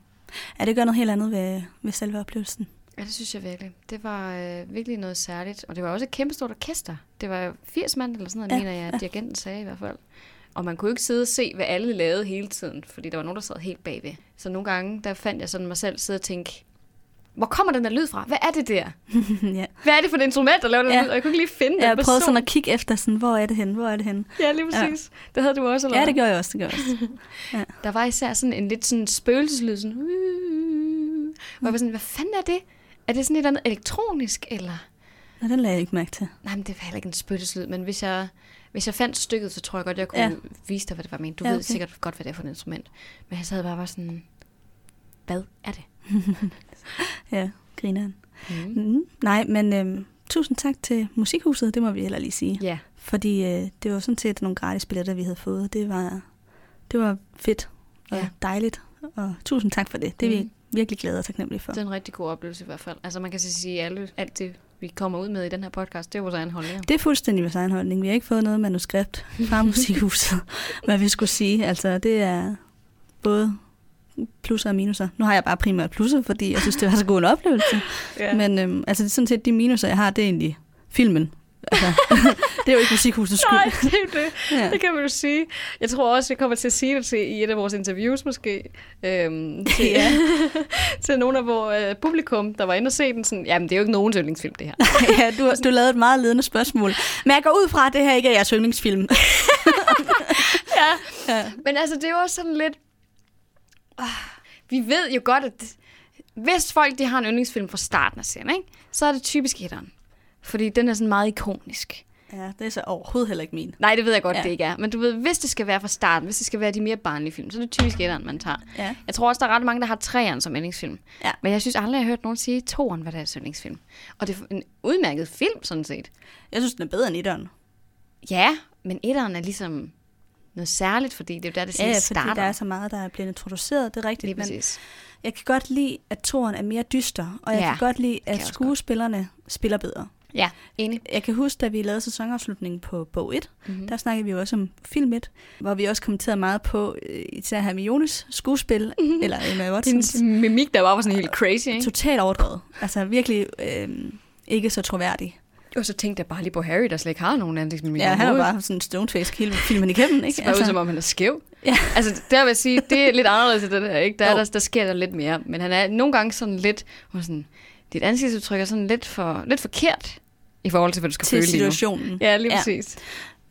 ja, det gør noget helt andet ved, ved selve oplevelsen. Ja, det synes jeg virkelig. Det var øh, virkelig noget særligt. Og det var også et kæmpestort orkester. Det var 80 mand eller sådan noget, Ja, ja, mener jeg, at dirigenten sagde i hvert fald. Og man kunne ikke sidde og se, hvad alle lavede hele tiden, fordi der var nogen, der sad helt bagved. Så nogle gange, der fandt jeg sådan mig selv sidde og tænke, hvor kommer den der lyd fra? Hvad er det der? ja. Hvad er det for et instrument, der laver den Ja. lyd? Og jeg kunne ikke lige finde Jeg den prøvede person. sådan at kigge efter, sådan, hvor er det henne, hvor er det henne? Ja, lige præcis. Ja. Det havde du også, eller Ja, det gjorde jeg også, det gjorde jeg også. Der var især sådan en lidt sådan spøgelseslyd, sådan... Hvor jeg var sådan, hvad fanden er det? Er det sådan et eller andet elektronisk, eller... Nå, den lagde jeg ikke mærke til. Nej, men det var heller ikke en spytteslyd, men hvis jeg, hvis jeg fandt stykket, så tror jeg godt, jeg kunne Ja. ja. vise dig, hvad det var ment. Du Ja, ja, okay. ved sikkert godt, hvad det er for et instrument. Men jeg sad bare var sådan, hvad er det? Ja, grineren. Mm. Mm. Nej, men øhm, tusind tak til Musikhuset, det må vi heller lige sige. Ja, Fordi øh, det var sådan set nogle gratis billetter, vi havde fået. Det var, det var fedt og Ja. dejligt. Og tusind tak for det. Det er vi Mm. virkelig glade og taknemmelige for. det er en rigtig god oplevelse i hvert fald. Altså man kan så sige, at alle, alt det, vi kommer ud med i den her podcast, det er vores egen holdning. Det er fuldstændig vores egen holdning. Vi har ikke fået noget manuskript fra Musikhuset, hvad vi skulle sige. Altså, det er både plusser og minuser. Nu har jeg bare primært plusser, fordi jeg synes, det var så god en oplevelse. Ja. Men øhm, altså, det er sådan set de minuser, jeg har, det er egentlig filmen. Altså, det er jo ikke Musikhusets skyld. Nej, det er det. Ja. Det kan man jo sige. Jeg tror også, vi kommer til at sige det til i et af vores interviews måske. Øhm, til, Ja. til nogle af vores øh, publikum, der var inde og se den. Sådan, Jamen, det er jo ikke nogen yndlingsfilm, det her. ja, du, du lavede et meget ledende spørgsmål. Men jeg går ud fra, at det her ikke er jeres yndlingsfilm. ja. Ja. Men altså, det er jo også sådan lidt... Ah, Vi ved jo godt, at hvis folk de har en yndlingsfilm fra starten af serien, ikke? så er det typisk etteren. Fordi den er sådan meget ikonisk. ja, det er så overhovedet heller ikke min. Nej, det ved jeg godt, Ja. ja. det ikke er. Men du ved, hvis det skal være fra starten, hvis det skal være de mere barnlige film, så er det typisk etteren, man tager. Ja. Jeg tror også, der er ret mange, der har treeren som yndlingsfilm. Ja. Men jeg synes aldrig, jeg har hørt nogen sige toeren, hvad der er deres yndlingsfilm. Og det er en udmærket film, sådan set. Jeg synes, den er bedre end etteren. Ja, men etteren er ligesom noget særligt, fordi det er jo der, det sådan ja, starter. fordi der er så meget, der er blevet introduceret, det er rigtigt. Lige Men præcis. jeg kan godt lide, at toren er mere dyster, og jeg Ja, kan godt lide, at skuespillerne spiller bedre. Ja, enig. Jeg kan huske, da vi lavede sæsonafslutningen på bog 1, mm-hmm. der snakkede vi jo også om film 1, hvor vi også kommenterede meget på øh, især Hermiones skuespil, mm-hmm. eller Emma Watsons. Din mimik, der var bare sådan helt crazy, ikke? Totalt overdrevet. Altså virkelig øh, ikke så troværdig. Og så tænkte jeg bare lige på Harry, der slet ikke har nogen ansigtsmimik Ja, han er bare sådan stoneface hele filmen igennem, ikke? Det ser bare ud, som om han er skæv. Ja. Altså, der vil jeg sige, det er lidt anderledes i det der, ikke? Der, er der, der sker der lidt mere. Men han er nogle gange sådan lidt, hvor sådan, dit ansigtsudtryk er sådan lidt, for, lidt forkert i forhold til, hvad du skal til føle lige nu. situationen. Ja, lige Ja. præcis.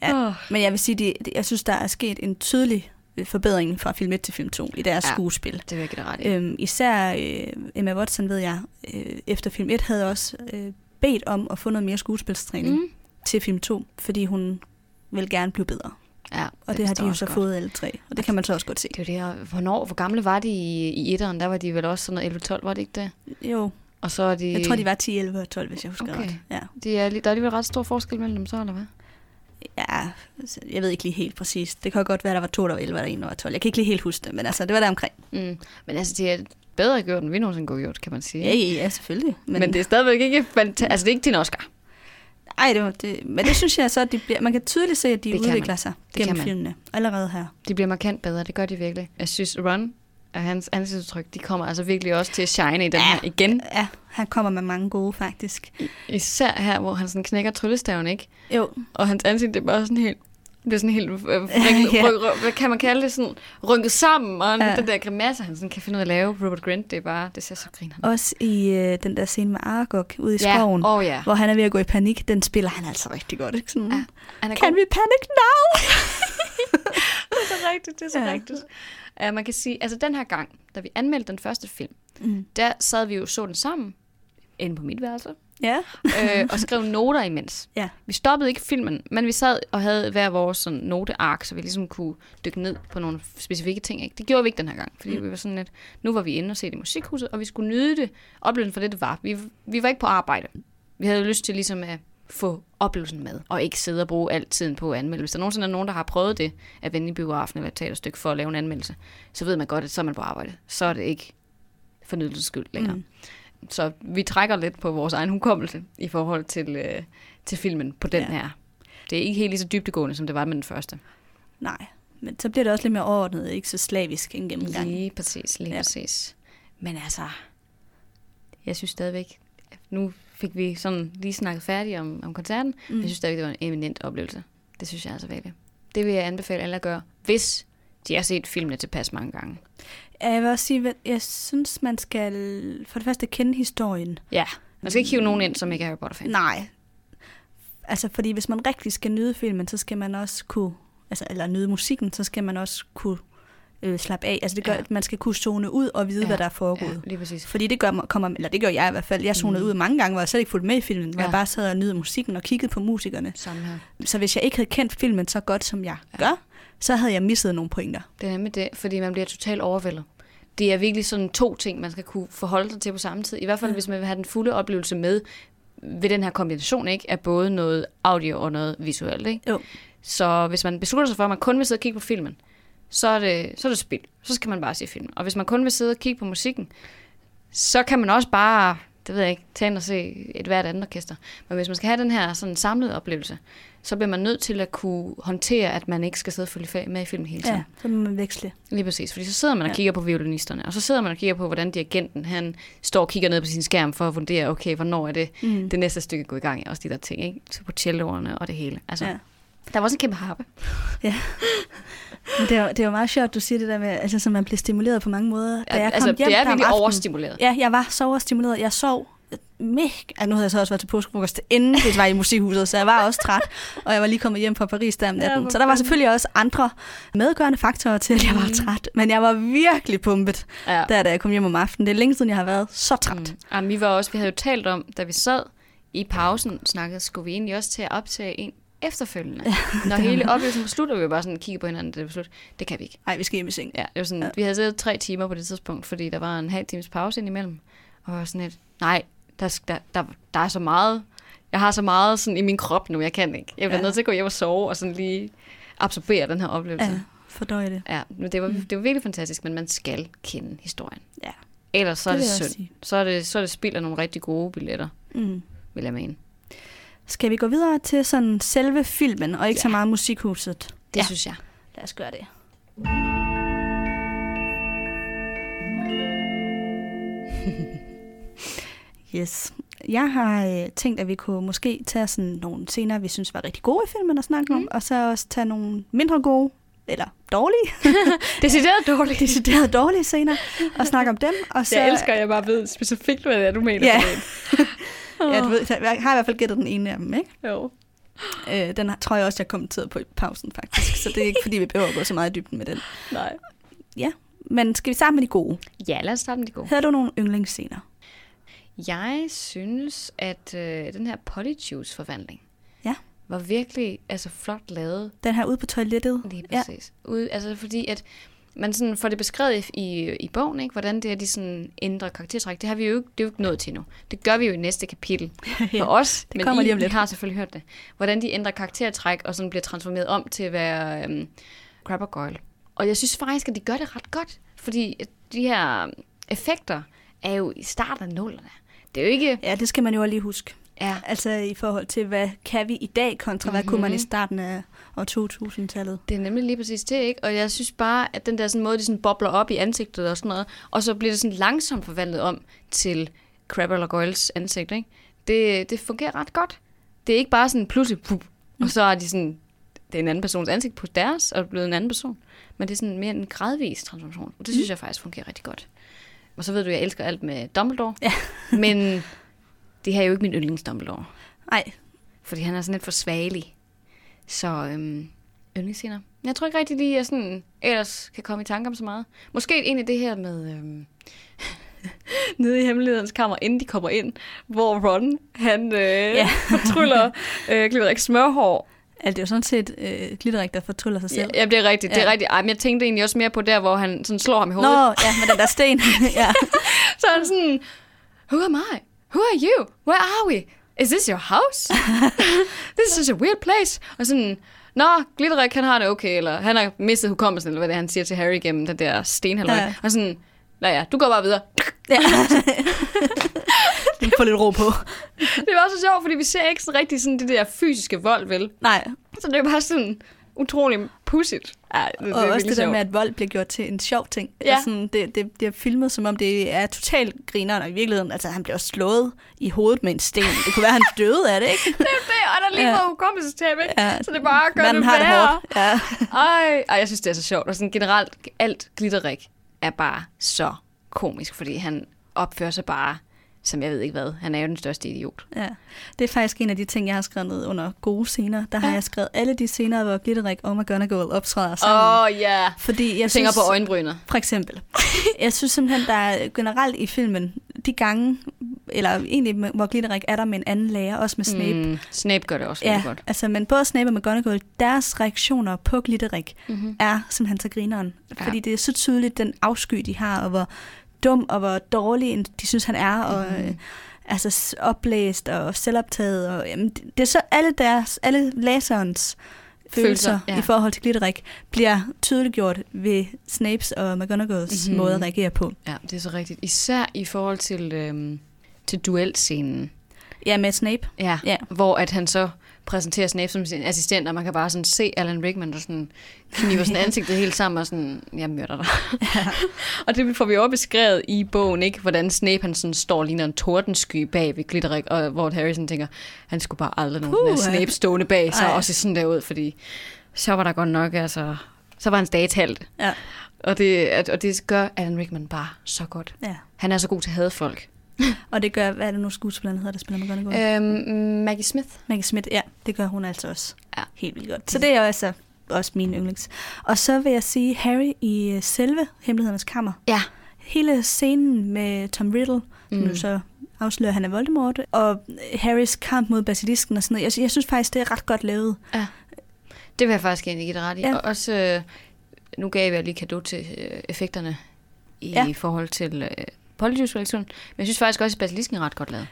Ja. Åh. Men jeg vil sige, det, det, jeg synes, der er sket en tydelig øh, forbedring fra film 1 til film 2 i deres Ja. skuespil. Det vil jeg ret i. Øhm, især øh, Emma Watson, ved jeg, øh, efter film 1 havde også øh, bedt om at få noget mere skuespilstræning mm. Til film 2, fordi hun vil gerne blive bedre. Ja, Og det, har de jo så godt. fået alle tre, og det kan man så også godt se. Det er jo det, hvornår, hvor gamle var de i, i etteren? Der var de vel også sådan noget 11-12, var det ikke det? Jo, Og så er de... jeg tror, de var 10, 11 og 12, hvis jeg husker Okay. ret. Ja. De er, der er alligevel ret stor forskel mellem dem så, eller hvad? ja, altså, jeg ved ikke lige helt præcis. Det kan godt være, der var to, der var 11, og der en, der var 12. Jeg kan ikke lige helt huske det, men altså, det var der omkring. Mm. Men altså, det er bedre gjort, end vi nogensinde kunne gjort, kan man sige. Ja, ja, ja selvfølgelig. Men, Men det er stadigvæk ikke fantastisk. Altså, det er ikke en Oscar. Ej, det, var, det, men det synes jeg så, at de bliver, man kan tydeligt se, at de Det udvikler man. sig Det gennem filmene. Allerede her. De bliver markant bedre, det gør de virkelig. Jeg synes, Ron og hans ansigtsudtryk, de kommer altså virkelig også til at shine i den her igen. Ja, han kommer med mange gode, faktisk. Især her, hvor han sådan knækker tryllestaven, ikke? Jo, Og hans ansigt, det er bare sådan helt... Det er sådan helt... Øh, Ja. ryk, hvad kan man kalde det? Sådan rynket sammen. Og Ja. den der grimasse, han sådan kan finde ud af at lave. Robert Grint, det er bare... Det ser så griner. også i øh, den der scene med Aragog ude i Ja, skoven, åh ja. hvor han er ved at gå i panik. Den spiller han altså rigtig godt, ikke? Sådan, Ja, Han er Can god. we panic now? Det er så rigtigt, det er så Ja. rigtigt. Uh, man kan sige, altså den her gang, da vi anmeldte den første film, Mm. der sad vi jo så den sammen, inde på mit værelse, Ja. øh, og skrev noter imens. Ja. Vi stoppede ikke filmen, men vi sad og havde hver vores sådan, noteark, så vi ligesom kunne dykke ned på nogle specifikke ting. Ikke? Det gjorde vi ikke den her gang, fordi mm. vi var sådan lidt, nu var vi inde og se det i musikhuset, og vi skulle nyde det, oplevelsen for det, det var. Vi, vi var ikke på arbejde. Vi havde lyst til ligesom at få oplevelsen med, og ikke sidde og bruge al tiden på at anmelde. Hvis der nogensinde er nogen, der har prøvet det, at vende i biografen eller et teaterstykke for at lave en anmeldelse, så ved man godt, at så er man på arbejde. Så er det ikke for skyld længere. Mm. Så vi trækker lidt på vores egen hukommelse i forhold til, øh, til filmen på den Ja. her. Det er ikke helt lige så dybtegående, som det var med den første. Nej, men så bliver det også lidt mere overordnet, ikke så slavisk en gennemgang. Lige præcis, lige ja. præcis. Men altså, jeg synes stadigvæk, nu fik vi sådan lige snakket færdigt om, om koncerten, mm. jeg synes stadigvæk, det var en eminent oplevelse. Det synes jeg altså virkelig. Det vil jeg anbefale alle at gøre, hvis de har set filmene tilpas mange gange. Ja, Jeg vil også sige, at jeg synes, man skal for det første kende historien. Ja, man skal ikke hive nogen ind, som ikke er Harry Potter-fan. Nej. Altså, fordi hvis man rigtig skal nyde filmen, så skal man også kunne, altså, eller nyde musikken, så skal man også kunne øh, slappe af. Altså, det gør, ja. At man skal kunne zone ud og vide, ja. Hvad der er foregået. Ja, lige præcis. Fordi det gør, kommer, eller det gør jeg i hvert fald. Jeg zonede mm. ud mange gange, hvor jeg slet ikke fulgte med i filmen, hvor ja. Ja. jeg bare sad og nød musikken og kiggede på musikerne. Samme her. Så hvis jeg ikke havde kendt filmen så godt, som jeg. Ja. gør, så havde jeg misset nogle pointer. Det er nemlig det, fordi man bliver totalt overvældet. Det er virkelig sådan to ting, man skal kunne forholde sig til på samme tid. I hvert fald, Ja. hvis man vil have den fulde oplevelse med ved den her kombination, ikke, af både noget audio og noget visuelt. Ikke? Jo. Så hvis man beslutter sig for, at man kun vil sidde og kigge på filmen, så er det, så er det spil. Så skal man bare se filmen. Og hvis man kun vil sidde og kigge på musikken, så kan man også bare, det ved jeg ikke, tage ind og se et hvert andet orkester. Men hvis man skal have den her sådan samlede oplevelse, så bliver man nødt til at kunne håndtere, at man ikke skal sidde og følge med i filmen hele tiden. Ja, så må man veksle. Lige præcis, fordi så sidder man og Ja. kigger på violinisterne, og så sidder man og kigger på, hvordan dirigenten, han står og kigger ned på sin skærm for at vurdere, okay, hvornår er det, Mm. det næste stykke går i gang, også de der ting, ikke? Så på celloerne og det hele. Altså, Ja. ja. Der var også en kæmpe harpe. Men det er, det er jo meget sjovt, du siger det der med, altså, så man bliver stimuleret på mange måder. Da jeg kom altså, hjem det er virkelig aftenen- overstimuleret. Ja, jeg var så overstimuleret. Jeg sov mega... Ja, nu havde jeg så også været til påskefrokost, inden vi var i musikhuset, så jeg var også træt. Og jeg var lige kommet hjem fra Paris der om natten. hvor så der var selvfølgelig også andre medgørende faktorer til, at jeg var træt. Men jeg var virkelig pumpet, Ja. der da jeg kom hjem om aftenen. Det er længe siden, jeg har været så træt. Mm. Jamen, vi var også, vi havde jo talt om, da vi sad i pausen, snakkede, skulle vi egentlig også til at optage en efterfølgende. Ja, Når hele oplevelsen var slut, og vi var bare sådan kigge på hinanden, det var slut. Det kan vi ikke. Nej, vi skal hjem i seng. Ja, det var sådan, Ja. ja. vi havde siddet tre timer på det tidspunkt, fordi der var en halv times pause indimellem. Og sådan lidt, nej, der, der, der, der er så meget, jeg har så meget sådan i min krop nu, jeg kan ikke. Jeg bliver Ja. nødt til at gå hjem og sove, og sådan lige absorbere den her oplevelse. Ja, fordøje det. Ja, men det var, det var virkelig fantastisk, men man skal kende historien. Ja. Ellers så er Det det, jeg det også synd. sige. Så er det, så er det spild af nogle rigtig gode billetter, Mm. vil jeg mene. Skal vi gå videre til sådan selve filmen, og ikke ja. så meget musikhuset? Det ja. synes jeg. Lad os gøre det. yes. Jeg har øh, tænkt, at vi kunne måske tage sådan nogle scener, vi synes var rigtig gode i filmen at snakke mm. om, og så også tage nogle mindre gode, eller dårlige. Decideret dårlige. Decideret dårlige scener, og snakke om dem. Og så, Jeg elsker, at jeg bare ved specifikt, hvad det er, du mener. Ja. Ja, du ved, jeg har i hvert fald gættet den ene af dem, ikke? Jo. Øh, den tror jeg også, jeg kommenterede på i pausen, faktisk. Så det er ikke, fordi vi behøver at gå så meget i dybden med den. Nej. Men skal vi starte med de gode? Ja, lad os starte med de gode. Havde du nogle yndlingsscener? Jeg synes, at øh, den her polyjuice-forvandling Ja. var virkelig altså, flot lavet. Den her ude på toilettet? Lige Ja. præcis. Ja. Ude, altså, fordi at man sådan får det beskrevet i, i, bogen, ikke? hvordan det er, de sådan ændrer karaktertræk. Det har vi jo ikke, det er jo ikke nået til nu. Det gør vi jo i næste kapitel for os. det kommer I, lige om lidt. I har selvfølgelig hørt det. Hvordan de ændrer karaktertræk og sådan bliver transformeret om til at være øhm, Crabber Goyle. Og jeg synes faktisk, at de gør det ret godt. Fordi de her effekter er jo i starten af nullerne. Det er jo ikke... Ja, det skal man jo lige huske. Ja, Altså i forhold til, hvad kan vi i dag kontra, hvad kunne man i starten af år 2000-tallet? Det er nemlig lige præcis det, ikke? Og jeg synes bare, at den der sådan måde, de sådan bobler op i ansigtet og sådan noget, og så bliver det sådan langsomt forvandlet om til Crabbe eller Goyles ansigt, ikke? Det, det fungerer ret godt. Det er ikke bare sådan pludselig, pup, og så er de sådan, det er en anden persons ansigt på deres, og er blevet en anden person. Men det er sådan mere en gradvis transformation. Og det synes jeg faktisk fungerer rigtig godt. Og så ved du, jeg elsker alt med Dumbledore. Ja. men det her er jo ikke min yndlings Dumbledore. Nej, Fordi han er sådan lidt for svagelig. Så øhm, yndlingsscener. Jeg tror ikke rigtig at jeg sådan, ellers kan komme i tanke om så meget. Måske egentlig det her med... Øhm, nede i hemmelighedens kammer, inden de kommer ind, hvor Ron, han øh, ja. fortryller øh, Glitterik smørhår. Altså, det er jo sådan set øh, glitterik, der fortryller sig Ja, selv. ja, det er rigtigt. Det er Ja. rigtigt. Ej, men jeg tænkte egentlig også mere på der, hvor han sådan slår ham i hovedet. Nå, ja, med den der sten. ja. Så er han sådan, who am I? Who are you? Where are we? Is this your house? this is a weird place. Og sådan, Nå, Glitterik, han har det okay, eller han har mistet hukommelsen, eller hvad det er, han siger til Harry gennem den der stenhalvøj. Ja. Ja. Og sådan, Nå ja, du går bare videre. ja. Få lidt ro på. Det var så sjovt, fordi vi ser ikke sådan rigtig sådan det der fysiske vold, vel? Nej, Så det er bare sådan utrolig pudsigt. Ja, det, det og er også det der sjovt. med, at vold bliver gjort til en sjov ting. Ja. Og sådan, det, det, det er filmet, som om det er totalt grineren, og i virkeligheden, altså han bliver slået i hovedet med en sten. Det kunne være, han døde af det, ikke? Det er det, og der er lige Ja. ja. hukommelsestab, ikke? Ja. Så det bare gør Manden det har det værre. hårdt. Ja. Ej, ej, jeg synes, det er så sjovt. Og sådan generelt, alt glitterik er bare så komisk, fordi han opfører sig bare, som jeg ved ikke hvad. Han er jo den største idiot. Ja, det er faktisk en af de ting, jeg har skrevet ned under gode scener. Der har Ja. jeg skrevet alle de scener, hvor Glitterik og McGonagall optræder sammen. Åh, oh, ja. Yeah. Fordi jeg Jeg tænker synes, på øjenbrynet. For eksempel. Jeg synes simpelthen, der er generelt i filmen, de gange, eller egentlig, hvor Glitterik er der med en anden lærer, også med Snape. Mm, Snape gør det også ja. godt. altså, men både Snape og McGonagall, deres reaktioner på Glitterik Mm-hmm. er simpelthen så grineren. Ja. Fordi det er så tydeligt, den afsky, de har, og hvor dum og hvor dårlig de synes, han er, og øh, altså oplæst og selvoptaget. Og, jamen, det er så alle deres, alle læserens følelser, Følelser, ja. i forhold til Glitterik bliver tydeliggjort ved Snapes og McGonagalls Mhm. måde at reagere på. Ja, det er så rigtigt. Især i forhold til, øhm, til duelscenen. Ja, med Snape. Ja, Ja. hvor at han så præsenterer Snape som sin assistent, og man kan bare sådan se Alan Rickman, der sådan kniver sådan ansigtet helt sammen og sådan, jeg myrder dig. Ja. og det får vi også beskrevet i bogen, ikke? Hvordan Snape han sådan står og ligner en tordensky bag ved Glitterik, og hvor Harry sådan tænker, han skulle bare aldrig nogen Snape stående bag sig Ej. og se sådan der ud, fordi så var der godt nok, altså, så var hans dages halt. Ja. Og det, og det gør Alan Rickman bare så godt. ja. Han er så god til at hade folk. Og det gør, hvad er det nu skuespilleren hedder, der spiller McGonagall? Øh. Øhm, Maggie Smith. Maggie Smith, ja, det gør hun altså også. Ja. Helt vildt godt. Så det er også, også min yndlings. Og så vil jeg sige Harry i øh, selve Hemmelighedernes Kammer. Ja. Hele scenen med Tom Riddle, som Mm. jo så afslører, at han er Voldemort, og Harrys kamp mod basilisken og sådan noget. Jeg, jeg synes faktisk, det er ret godt lavet. Det vil jeg faktisk egentlig give ret i. Ja. Ja. Og også, øh, nu gav jeg lige kado til øh, effekterne i Ja. ja. forhold til Polyjuice-reaktionen. Men jeg synes faktisk også, at Basilisken er ret godt lavet.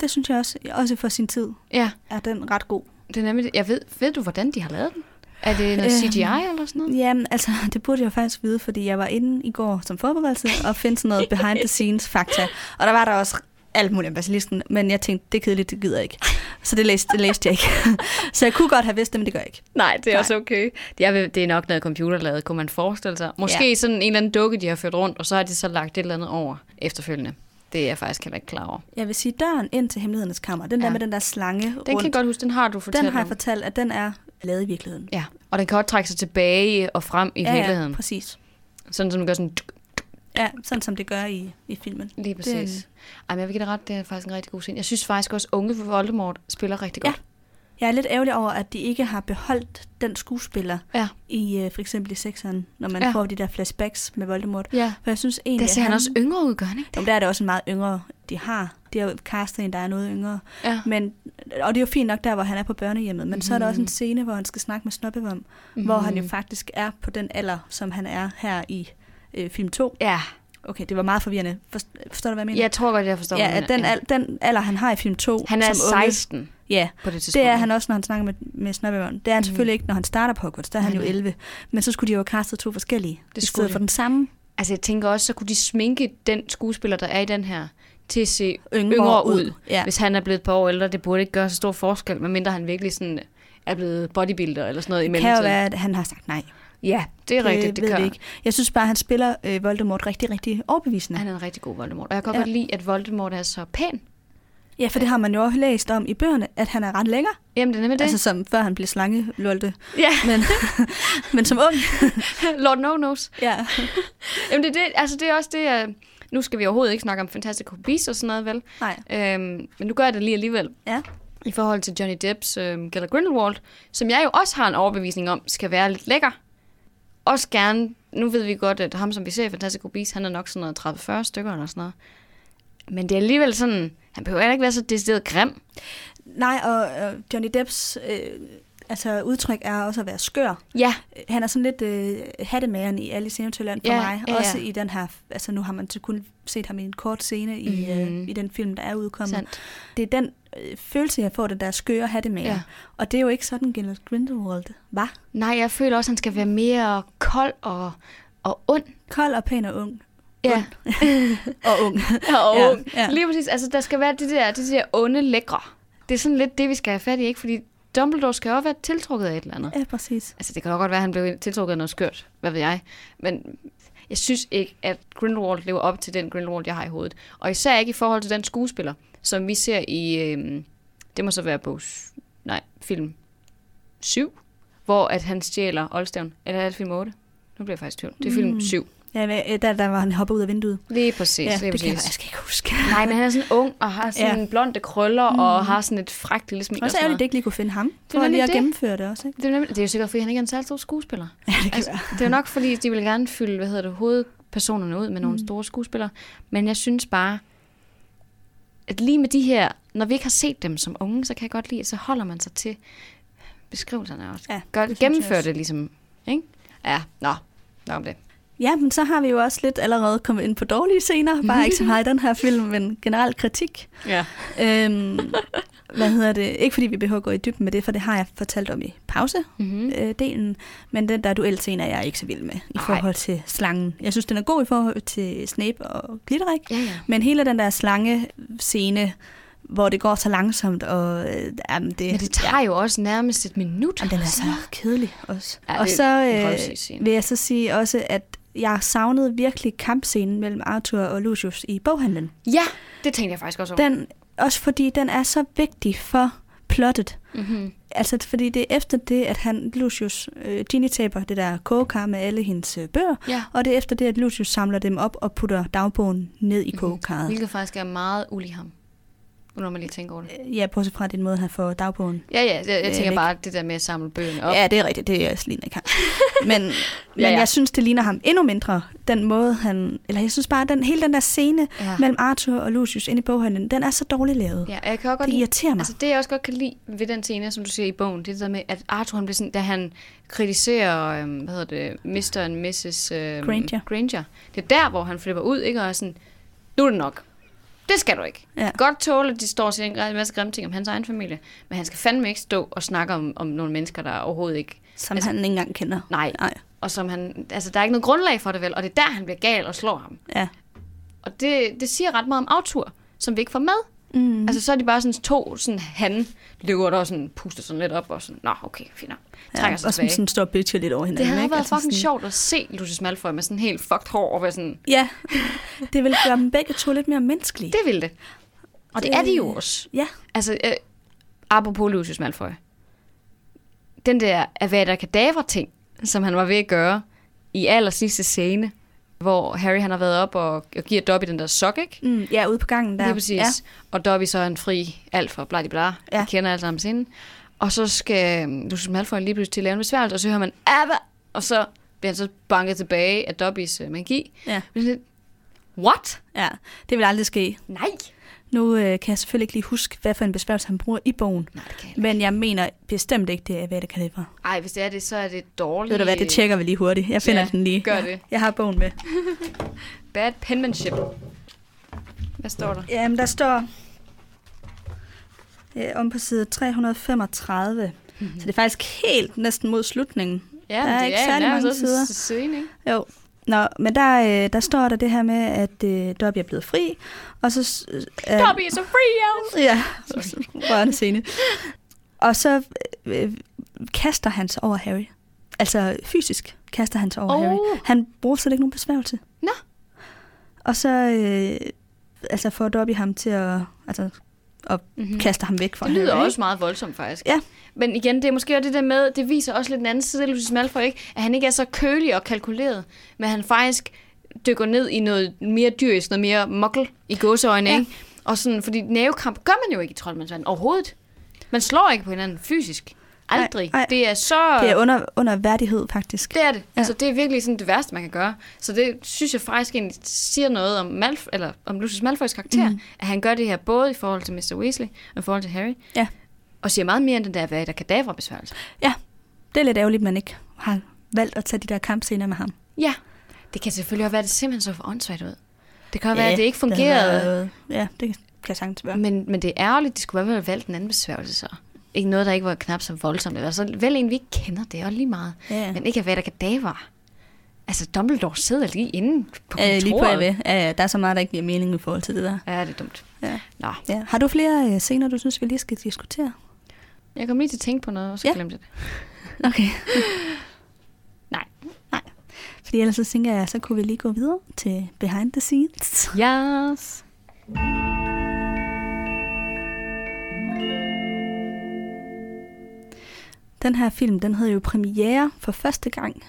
Det synes jeg også, også for sin tid, Ja, er den ret god. det er nemlig. Jeg ved, ved du, hvordan de har lavet den? Er det noget Øhm, CGI eller sådan noget? Jamen, altså, det burde jeg faktisk vide, fordi jeg var inde i går som forberedelse og finde sådan noget behind the scenes fakta. Og der var der også alt muligt om basilisken, men jeg tænkte, det er kedeligt, det gider jeg ikke. Så det læste, det læste jeg ikke. så jeg kunne godt have vidst det, men det gør jeg ikke. Nej, det er Nej. også okay. Jeg vil, det er nok noget computerlavet, kunne man forestille sig. Måske ja. sådan en eller anden dukke, de har ført rundt, og så har de så lagt et eller andet over efterfølgende. Det er jeg faktisk heller ikke klar over. Jeg vil sige, døren ind til hemmelighedernes kammer, den ja. Der med den der slange Den rundt, kan jeg godt huske, den har du fortalt den har jeg fortalt, at den er lavet i virkeligheden. Ja, og den kan også trække sig tilbage og frem i ja, virkeligheden. Ja, præcis. Sådan som den gør sådan... Ja, sådan som det gør i, i filmen. Lige Det en- præcis. Ej, men jeg vil give dig ret, det er faktisk en rigtig god scene. Jeg synes faktisk også, unge for Voldemort spiller rigtig godt. Jeg er lidt ærgerlig over, at de ikke har beholdt den skuespiller Ja. i uh, for eksempel i sekseren, når man Ja. ja. får de der flashbacks med Voldemort. Ja. For jeg synes egentlig, Der ser at han også yngre ud, gør han ikke? Jamen, der er det også en meget yngre, de har. De har castet en, der er noget yngre. Ja. Men, og det er jo fint nok der, hvor han er på børnehjemmet. Men mm. så er der også en Mhm. scene, hvor han skal snakke med Snoppevom, mm. hvor han jo faktisk er på den alder, som han er her i øh, film 2. Ja, Okay, det var meget forvirrende. Forstår, forstår du, hvad jeg mener? jeg tror godt, jeg forstår, ja, hvad du den, al, den alder, han har i film 2 Han er som unge, 16 Ja, på det tidspunkt. det er han også, når han snakker med, med Snoppevom. Det er han Mhm. selvfølgelig ikke, når han starter på Hogwarts. Der er han jo Nej, nej. 11. Men så skulle de jo have castet to forskellige. Det skulle de. for den samme Altså, jeg tænker også, så kunne de sminke den skuespiller, der er i den her, til at se yngre, yngre ud. Ja. Hvis han er blevet et par år ældre, det burde ikke gøre så stor forskel, medmindre han virkelig sådan er blevet bodybuilder eller sådan noget i Det kan jo mellemtiden. være, at han har sagt nej. Ja, det er rigtigt, det, gør vi ikke. Jeg synes bare, at han spiller øh, Voldemort rigtig, rigtig overbevisende. Han er en rigtig god Voldemort. Og jeg kan Ja. godt lide, at Voldemort er så pæn. Ja, for det har man jo også læst om i bøgerne, at han er ret lækker. Jamen, det er nemlig det. Altså som før han blev slange lolde. ja, Men, men som ung. Lord No Knows. Ja. Jamen, det er, det, altså, det er også det, jeg... Nu skal vi overhovedet ikke snakke om Fantastic Beasts og sådan noget, vel? Nej. Øhm, men nu gør jeg det lige alligevel. Ja. I forhold til Johnny Depps øhm, Gellert Grindelwald, som jeg jo også har en overbevisning om, skal være lidt lækker. Også gerne, nu ved vi godt, at ham, som vi ser i Fantastic Beasts, han er nok sådan noget 30-40 stykker eller sådan noget. Men det er alligevel sådan, han behøver ikke være så decideret grim. Nej, og øh, Johnny Depps øh, altså, udtryk er også at være skør. Ja, Han er sådan lidt øh, hattemageren i Alice i Eventyrland for Ja, mig. ja, ja. Også i den her, altså nu har man så kun set ham i en kort scene i, Mhm. øh, i den film, der er udkommet. sandt. Det er den øh, følelse, jeg får, den der skøre hattemager. Ja. Ja. Og det er jo ikke sådan, Gellert Grindelwald var. Nej, jeg føler også, at han skal være mere kold og, og ond. Kold og pæn og ung. Ja, Og ung. og Ja, ung. ja. Lige præcis. Altså, der skal være de der, de der onde lækre. Det er sådan lidt det, vi skal have fat i, ikke? Fordi Dumbledore skal også være tiltrukket af et eller andet. ja, præcis. Altså, det kan jo godt være, at han blev tiltrukket af noget skørt. Hvad ved jeg? Men jeg synes ikke, at Grindelwald lever op til den Grindelwald, jeg har i hovedet. Og især ikke i forhold til den skuespiller, som vi ser i... Øhm, det må så være på... Nej, film 7, hvor at han stjæler Oldstaven. Eller er det film 8? Nu bliver jeg faktisk i tvivl. Det er film Mm. 7. Ja, der, der var han hopper ud af vinduet. Lige præcis. ja, lige det kan jeg, præcis. jeg skal ikke huske. Nej, men han er sådan ung og har sådan Ja. blonde krøller mm. og har sådan et frækt lille smil. Og så er det, det ikke lige kunne finde ham. er For nemlig lige at det. gennemføre det også, ikke? Det er, nemlig, det er jo sikkert, fordi han ikke er en særlig stor skuespiller. Ja, det kan Altså, være. det er jo nok, fordi de vil gerne fylde, hvad hedder det, hovedpersonerne ud med nogle Mm. store skuespillere. Men jeg synes bare, at lige med de her, når vi ikke har set dem som unge, så kan jeg godt lide, at så holder man sig til beskrivelserne også. Ja, Gør, det synes jeg gennemfør også. det ligesom, ikke? Ja, nå, nok om det. Ja, men så har vi jo også lidt allerede kommet ind på dårlige scener. Bare ikke så meget i den her film, men generelt kritik. Ja. Øhm, hvad hedder det? Ikke fordi vi behøver at gå i dybden med det, for det har jeg fortalt om i pause-delen. Mm-hmm. Øh, delen. men den der duelscene er jeg ikke så vild med i forhold til slangen. Jeg synes, den er god i forhold til Snape og Glitterik. Ja, ja. Men hele den der slange-scene, hvor det går så langsomt, og øh, jamen, det, Men det tager jo også nærmest et minut. Jamen, den er så kedelig også. Ja, og så øh, vil jeg så sige også, at jeg savnede virkelig kampscenen mellem Arthur og Lucius i boghandlen. Ja, det tænkte jeg faktisk også over. Den, også fordi den er så vigtig for plottet. Mm-hmm. Altså, fordi det er efter det, at han, Lucius, øh, Ginny taber det der kogekar med alle hendes øh, bøger, Ja. og det er efter det, at Lucius samler dem op og putter dagbogen ned i Mhm. kogekarret. Hvilket faktisk er meget ulig ham. Når man lige tænker over det. Ja, bortset fra den måde, han får dagbogen. Ja, ja, jeg, jeg Øh, tænker bare det der med at samle bøgerne op. Ja, det er rigtigt. Det er Selina ikke Men, men Ja, ja. jeg synes, det ligner ham endnu mindre. Den måde, han... Eller jeg synes bare, den, hele den der scene Ja. mellem Arthur og Lucius inde i boghandlen, den er så dårligt lavet. Ja, jeg kan også godt Det lide, irriterer mig. altså det jeg også godt kan lide ved den scene, som du siger i bogen, det er det der med, at Arthur han bliver sådan, da han kritiserer, øhm, hvad hedder det, Mr. and Mrs. Øhm, Granger. Granger. Det er der, hvor han flipper ud, ikke? Og er sådan, nu er det nok. Det skal du ikke. Ja. Godt tåle, at de står og siger en masse grimme ting om hans egen familie, men han skal fandme ikke stå og snakke om, om nogle mennesker, der overhovedet ikke... Som altså- han ikke engang kender. Nej, Nej. og som han... Altså, der er ikke noget grundlag for det vel, og det er der, han bliver gal og slår ham. Ja. Og det, det siger ret meget om Arthur, som vi ikke får med. Mm. Altså, så er de bare sådan to sådan han løver der og sådan puster sådan lidt op og sådan, nå, okay, fint. Trækker ja, sig og tilbage. sådan står og bitcher lidt over hinanden. Det havde ikke? været Altså fucking sådan- sjovt at se Lucius Malfoy med sådan helt fucked hår og være sådan, Ja, det vil gøre dem begge to lidt mere menneskelige. det ville det. Og det, Det- er de jo også. Ja, Altså, øh, apropos Lucius Malfoy. Den der Avada Kedavra ting, som han var ved at gøre i aller sidste scene, hvor Harry han har været op og, og giver Dobby den der sok, ikke? mm, ja ude på gangen der. Lige præcis. Ja. Og Dobby så er en fri alt for bla bla. Ja. Vi kender alle sammen scenen. Og så skal øhm, Lucius Malfoy lige pludselig til at lave en besværgelse, og så hører man Ava! Og så bliver han så banket tilbage af Dobbys øh, magi. Ja. Men sådan lidt, What? ja, det vil aldrig ske. Nej. Nu øh, kan jeg selvfølgelig ikke lige huske, hvad for en besværgelse han bruger i bogen. Nej, det kan jeg. Men jeg mener bestemt ikke, det er Avada Kedavra. Ej, hvis det er det, så er det dårligt. Ved du hvad, det tjekker vi lige hurtigt. Jeg finder Ja, den lige. gør det. Jeg har bogen med. Bad penmanship. Hvad står der? Jamen, der står øh, om på side 335. Mm-hmm. Så det er faktisk helt næsten mod slutningen. Ja, Der er det ikke er særlig mange sider. Scene, ikke? Jo. Nå, men der, øh, der står der det her med, at øh, Dobby er blevet fri, og så... Øh, Dobby is a free elf! Ja, rørende scene. Og så øh, kaster han sig over Harry. Altså fysisk kaster han sig over Oh. Harry. Han bruger slet ikke nogen besværgelse. Nå. Og så øh, altså får Dobby ham til at, altså, at mm-hmm. kaste ham væk fra. Det lyder Harry. også meget voldsomt, faktisk. Ja. Men igen, det er måske også det der med, det viser også lidt den anden side af Lucius Malfoy, ikke? At han ikke er så kølig og kalkuleret, men han faktisk dykker ned i noget mere dyrisk, noget mere mokkel i gåseøjne, Ja. ikke? Og sådan, fordi nævekamp gør man jo ikke i troldmandsvand overhovedet. Man slår ikke på hinanden fysisk. Aldrig. Nej, nej. Det er så... Det er under, under værdighed, faktisk. Det er det. Ja. Altså, det er virkelig sådan det værste, man kan gøre. Så det synes jeg faktisk egentlig siger noget om, Malf- eller om Lucius Malfoys karakter. Mm. At han gør det her både i forhold til Mr. Weasley og i forhold til Harry. Ja. Og siger meget mere end den der, hvad der kadavra besværgelse. Ja, det er lidt ærgerligt, at man ikke har valgt at tage de der kampscener med ham. Ja. Det kan selvfølgelig også være, at det simpelthen så for åndssvagt ud. Det kan Ja, være, at det ikke fungerede. været- Ja, det kan sagtens være. Men, men det er ærgerligt, de skulle bare have valgt en anden besværgelse så. Ikke noget, der ikke var knap så voldsomt. Eller så vel en, vi ikke kender, det er lige meget. Ja. Men ikke at være der kadavra. Altså, Dumbledore sidder lige inde på kontoret. Øh, lige på AV. Ja, der er så meget, der ikke giver mening i forhold til det der. Ja, det er dumt. Ja. Nå, Ja. Har du flere øh, scener, du synes, vi lige skal diskutere? jeg kom lige til at tænke på noget, og så ja. glemte jeg det. Okay. Nej. Nej. Fordi ellers så tænker jeg, så kunne vi lige gå videre til behind the scenes. Yes. Den her film, den havde jo premiere for første gang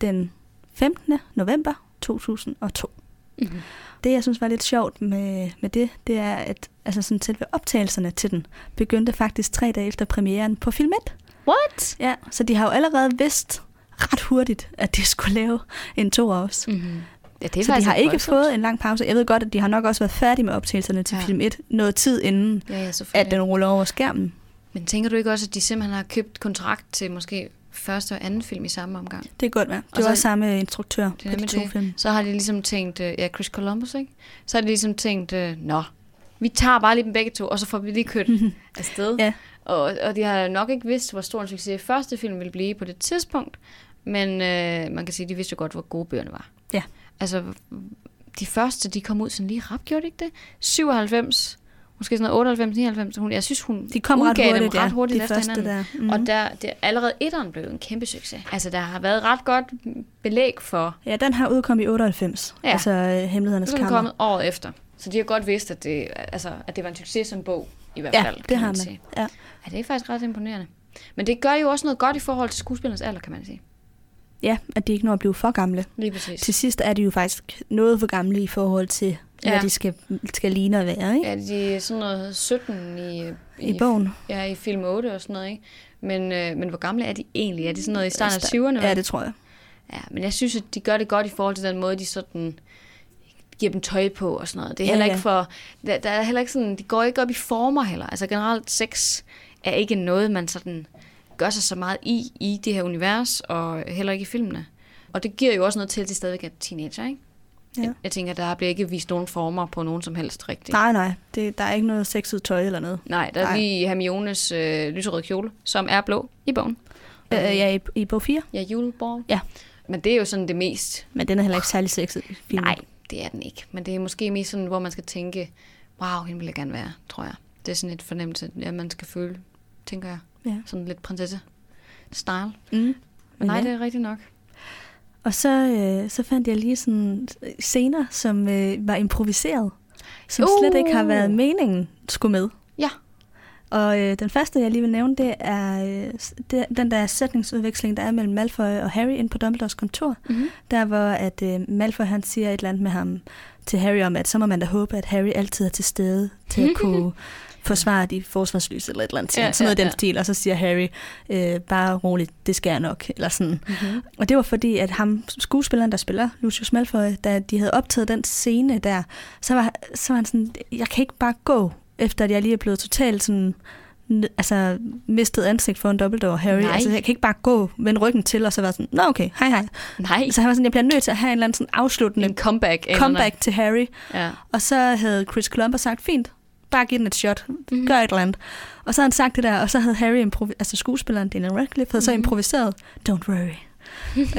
den 15. november 2002. Mm-hmm. Det, jeg synes var lidt sjovt med, med det, det er, at altså sådan selve optagelserne til den begyndte faktisk tre dage efter premieren på Film 1. What? Ja, så de har jo allerede vidst ret hurtigt, at de skulle lave en to også. Mm-hmm. Ja, det er Så de har ikke voldsomt. fået en lang pause. Jeg ved godt, at de har nok også været færdige med optagelserne til ja. Film 1 noget tid inden, Ja, ja, at den ruller over skærmen. Men tænker du ikke også, at de simpelthen har købt kontrakt til måske første og anden film i samme omgang? Det er godt være. Det var samme instruktør Det på de to det. film. Så har de ligesom tænkt, øh, ja, Chris Columbus, ikke? Så har de ligesom tænkt, øh, nå, vi tager bare lige dem begge to, og så får vi lige kørt afsted. Ja. Og, og de har nok ikke vidst, hvor stor en succes første film ville blive på det tidspunkt, men øh, man kan sige, de vidste jo godt, hvor gode bøgerne var. Ja. Altså, de første, de kom ud sådan lige rap, gjorde de ikke det? 97, måske sådan noget 98, 99. Hun, jeg synes, hun De kom ret hurtigt, dem ret ja, hurtigt de efter hinanden. der. Mm. Mhm. Og der, det, allerede etteren blev en kæmpe succes. Altså, der har været ret godt belæg for, Ja, den her udkom i 98. Ja. Ja. Altså øh, Hemmelighedernes så er den Kammer. kommet året efter. Så de har godt vidst, at det, altså, at det var en succes som bog, i hvert Ja, fald. det kan har man man. sige. Ja. Ja, det er faktisk ret imponerende. Men det gør jo også noget godt i forhold til skuespillernes alder, kan man sige. ja, at de ikke når at blive for gamle. Lige præcis. Til sidst er de jo faktisk noget for gamle i forhold til, ja. hvad Ja. de skal, skal ligne at være, ikke? Ja, de er sådan noget 17 i, I bogen. Ja, i film 8 og sådan noget, ikke? Men, øh, men hvor gamle er de egentlig? Er de sådan noget i starten af Sta- 20'erne? Ja, det tror jeg. Ja, men jeg synes, at de gør det godt i forhold til den måde, de sådan giver dem tøj på og sådan noget. Det er Ja, heller ja. ikke for... Der, der er heller ikke sådan... De går ikke op i former heller. Altså generelt sex er ikke noget, man sådan gør sig så meget i, i det her univers, og heller ikke i filmene. Og det giver jo også noget til, at de stadigvæk er teenager, ikke? Ja. Jeg, tænker, der bliver ikke vist nogen former på nogen som helst rigtigt. Nej, nej. Det, der er ikke noget sexet tøj eller noget. Nej, der er Nej. lige Hermiones øh, lyserøde kjole, som er blå i bogen. Øh, ja, i, i bog 4. Ja, juleborg. Ja. Men det er jo sådan det mest Men den er heller ikke særlig sexet filmen. Nej, det er den ikke. Men det er måske mest sådan, hvor man skal tænke, wow, hende vil jeg gerne være, tror jeg. Det er sådan et fornemmelse, ja, man skal føle, tænker jeg. Ja. Sådan lidt prinsesse style. Mm. Men nej, ja. det er rigtigt nok. Og så, øh, så fandt jeg lige sådan scener, som øh, var improviseret, som uh. slet ikke har været meningen skulle med. Ja. Og øh, den første, jeg lige vil nævne, det er, øh, det den der sætningsudveksling, der er mellem Malfoy og Harry inde på Dumbledores kontor. Mm-hmm. Der hvor at øh, Malfoy han siger et eller andet med ham til Harry om, at så må man da håbe, at Harry altid er til stede til at kunne forsvare de forsvarslys eller et eller andet. Ja, Ja, sådan noget ja, ja, den stil. Og så siger Harry, øh, bare roligt, det skal jeg nok. Eller sådan. Mm-hmm. Og det var fordi, at ham, skuespilleren, der spiller Lucius Malfoy, da de havde optaget den scene der, så var, så var han sådan, jeg kan ikke bare gå, efter at jeg lige er blevet totalt sådan, altså mistet ansigt for en Dumbledore Harry. Nej. Altså, jeg kan ikke bare gå, vende ryggen til, og så være sådan, nå okay, hej hej. Nej, Så han var sådan, jeg bliver nødt til at have en eller anden sådan afsluttende en comeback. eller comeback til Harry. Ja. Og så havde Chris Columbus sagt, fint, bare giv den et shot, Mhm. mm-hmm. gør et eller andet. Og så havde han sagt det der, og så havde Harry, improvi- altså skuespilleren Daniel Radcliffe, havde så Mhm. improviseret, don't worry.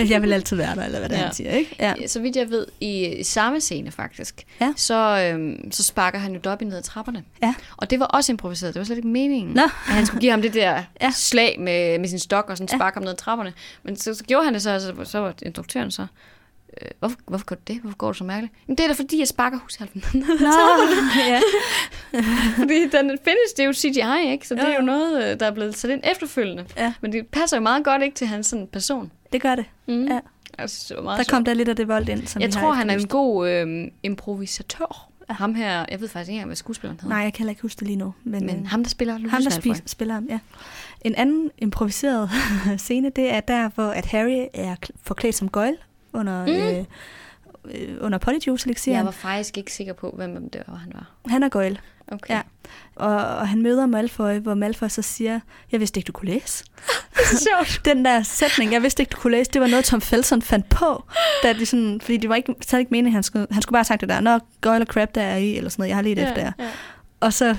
Jeg vil altid være der, eller hvad det Ja. han siger, ikke? Ja. Så vidt jeg ved, i, i samme scene faktisk, Ja. så, øhm, så sparker han jo Dobby ned ad trapperne. Ja. Og det var også improviseret. Det var slet ikke meningen, Nå. at han skulle give ham det der Ja. ja. slag med, med sin stok og sådan Ja. sparke ham ned ad trapperne. Men så, så gjorde han det så, og så, så var instruktøren så, øh, hvorfor, hvorfor du det? Hvorfor går du så mærkeligt? Jamen det er da fordi, jeg sparker hushalven Nå, ja. Fordi den findes, det er jo CGI, ikke? Så det Jo, er jo noget, øh, der er blevet sat ind efterfølgende. Ja. Men det passer jo meget godt ikke til hans sådan, person. Det gør det. Mm. Ja. Altså, det var meget Der sjovt. kom der lidt af det vold ind, som Jeg tror, han er en god øh, improvisatør. Ham her, jeg ved faktisk ikke engang, hvad skuespilleren hedder. Nej, jeg kan heller ikke huske det lige nu. Men, Men øh, ham, der spiller Lucius ham, der spis, spiller ham, ja. En anden improviseret scene, det er der, hvor at Harry er kl- forklædt som Goyle under, Mm. øh, øh, under Polyjuice-elixieren. Jeg var faktisk ikke sikker på, hvem det var, han var. Han er Goyle. Okay. Ja. Og, og han møder Malfoy, hvor Malfoy så siger, jeg vidste ikke, du kunne læse. Sjovt. Den der sætning, jeg vidste ikke, du kunne læse, det var noget, Tom Felton fandt på. Da de sådan, fordi det var ikke, så ikke meningen, han skulle, han skulle bare have sagt det der, Nå, Goyle og Crab, der er i, eller sådan noget, jeg har lidt efter jer. ja. Og så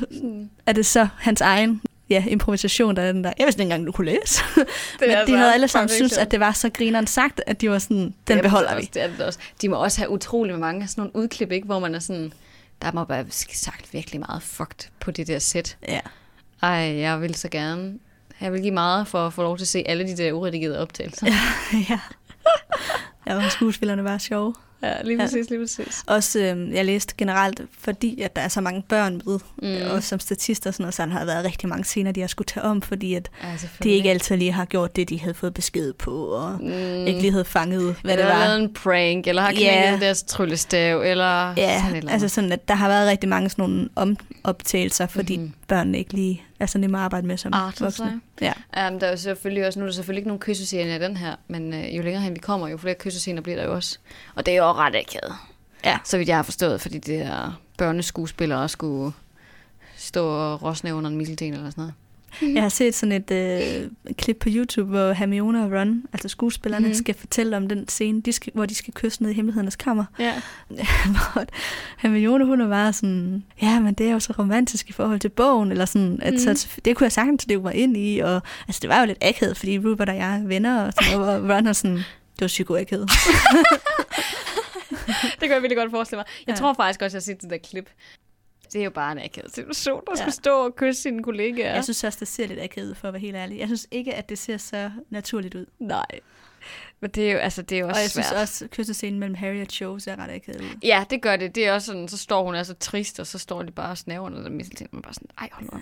er det så hans egen ja, improvisation, der er den der, jeg vidste ikke engang, du kunne læse. Men de altså havde alle sammen synes, at det var så grineren sagt, at de var sådan, den Det er beholder vi. Også, det er det også. De må også have utrolig mange sådan nogle udklip, ikke? hvor man er sådan, der må være sagt virkelig meget fucked på det der sæt. Ja. Ej, jeg vil så gerne. Jeg vil give meget for at få lov til at se alle de der uredigerede optagelser. Ja, ja. Ja, skuespillerne var sjove. Ja lige Ja. præcis, lige præcis. Også, øh, jeg læste generelt, fordi at der er så mange børn med, Mm. og som statist og sådan noget, så har været rigtig mange scener, de har skulle tage om, fordi at Ja, de ikke altid lige har gjort det, de havde fået besked på, og Mm. ikke lige havde fanget, hvad det eller var. lavet en prank, eller har Ja. knækket deres tryllestav, eller Ja, sådan et eller altså andet. sådan, at der har været rigtig mange sådan nogle omoptagelser, fordi Mhm. mm-hmm. børnene ikke lige er så nemme at arbejde med som Artet voksne. sig. Ja. Um, der er jo selvfølgelig også, nu er der selvfølgelig ikke nogen kyssescener i den her, men uh, jo længere hen vi kommer, jo flere kyssescener bliver der jo også. Og det er jo ret akavet. Ja. Så vidt jeg har forstået, fordi det er børneskuespillere skulle stå og rosne under en mistelten eller sådan noget. Jeg har set sådan et øh, klip på YouTube, hvor Hermione og Ron, altså skuespillerne, mm. skal fortælle om den scene, de skal, hvor de skal kysse ned i hemmelighedernes kammer. Ja. hvor Hermione, hun er bare sådan, ja, men det er jo så romantisk i forhold til bogen, eller sådan, at mm. så, det kunne jeg sagtens leve mig ind i, og altså, det var jo lidt akavet, fordi Rupert og jeg er venner, og sådan og Ron er sådan, det var psykoakavet. det kan jeg virkelig godt forestille mig. Jeg Ja. tror faktisk også, jeg har set det der klip. Det er jo bare en akavet situation, der Ja. skulle stå og kysse sine kollegaer. Ja. Jeg synes også, det ser lidt akavet, for at være helt ærlig. Jeg synes ikke, at det ser så naturligt ud. Nej. Men det er jo, altså, det er jo også Og jeg svært. synes også, at kyssescenen mellem Harry og Cho ser ret akavet ud. Ja, det gør det. Det er også sådan, så står hun altså trist, og så står de bare og snaver under den mistelten. Man bare sådan, ej, hold op.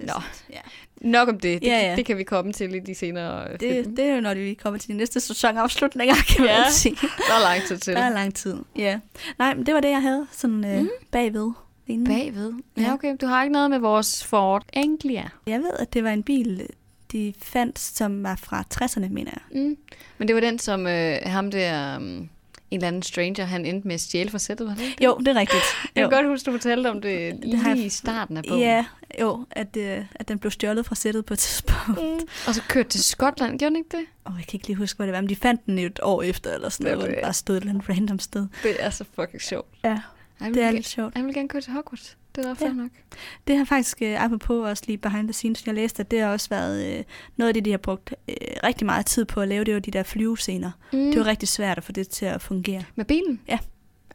Nå. Ja. Nok om det. Det, Ja, ja. det kan vi komme til lidt i senere øh, Det, film. det er jo, når vi kommer til de næste sæsonafslutninger, kan man Ja. sige. Der er lang tid til. Der er lang tid. Ja. Nej, men det var det, jeg havde sådan øh, Mm. bagved. Inden. Bagved. Ja, Ja. okay. Du har ikke noget med vores Ford Anglia. Jeg ved, at det var en bil, de fandt, som var fra 60'erne, mener jeg. Mm. Men det var den, som øh, ham der... Um, en eller anden stranger, han endte med at stjæle fra sættet, var det ikke? Jo, det er rigtigt. Jeg kan godt huske, du fortalte om det lige har jeg- i starten af bogen. Ja, jo, at, øh, at den blev stjålet fra sættet på et tidspunkt. Mm. Og så kørte til Skotland, gjorde den ikke det? Og jeg kan ikke lige huske, hvad det var, men de fandt den et år efter, eller sådan Det noget, den det. bare stod et eller andet random sted. Det er så fucking sjovt. Ja, Han det er lidt sjovt. han vil gerne køre til Hogwarts. Det er da Ja. nok. Det har faktisk, øh, apropos også lige behind the scenes, jeg læste, at det har også været øh, noget af det, de har brugt øh, rigtig meget tid på at lave, det var de der flyvescener. Mm. Det var rigtig svært at få det til at fungere. Med bilen? Ja.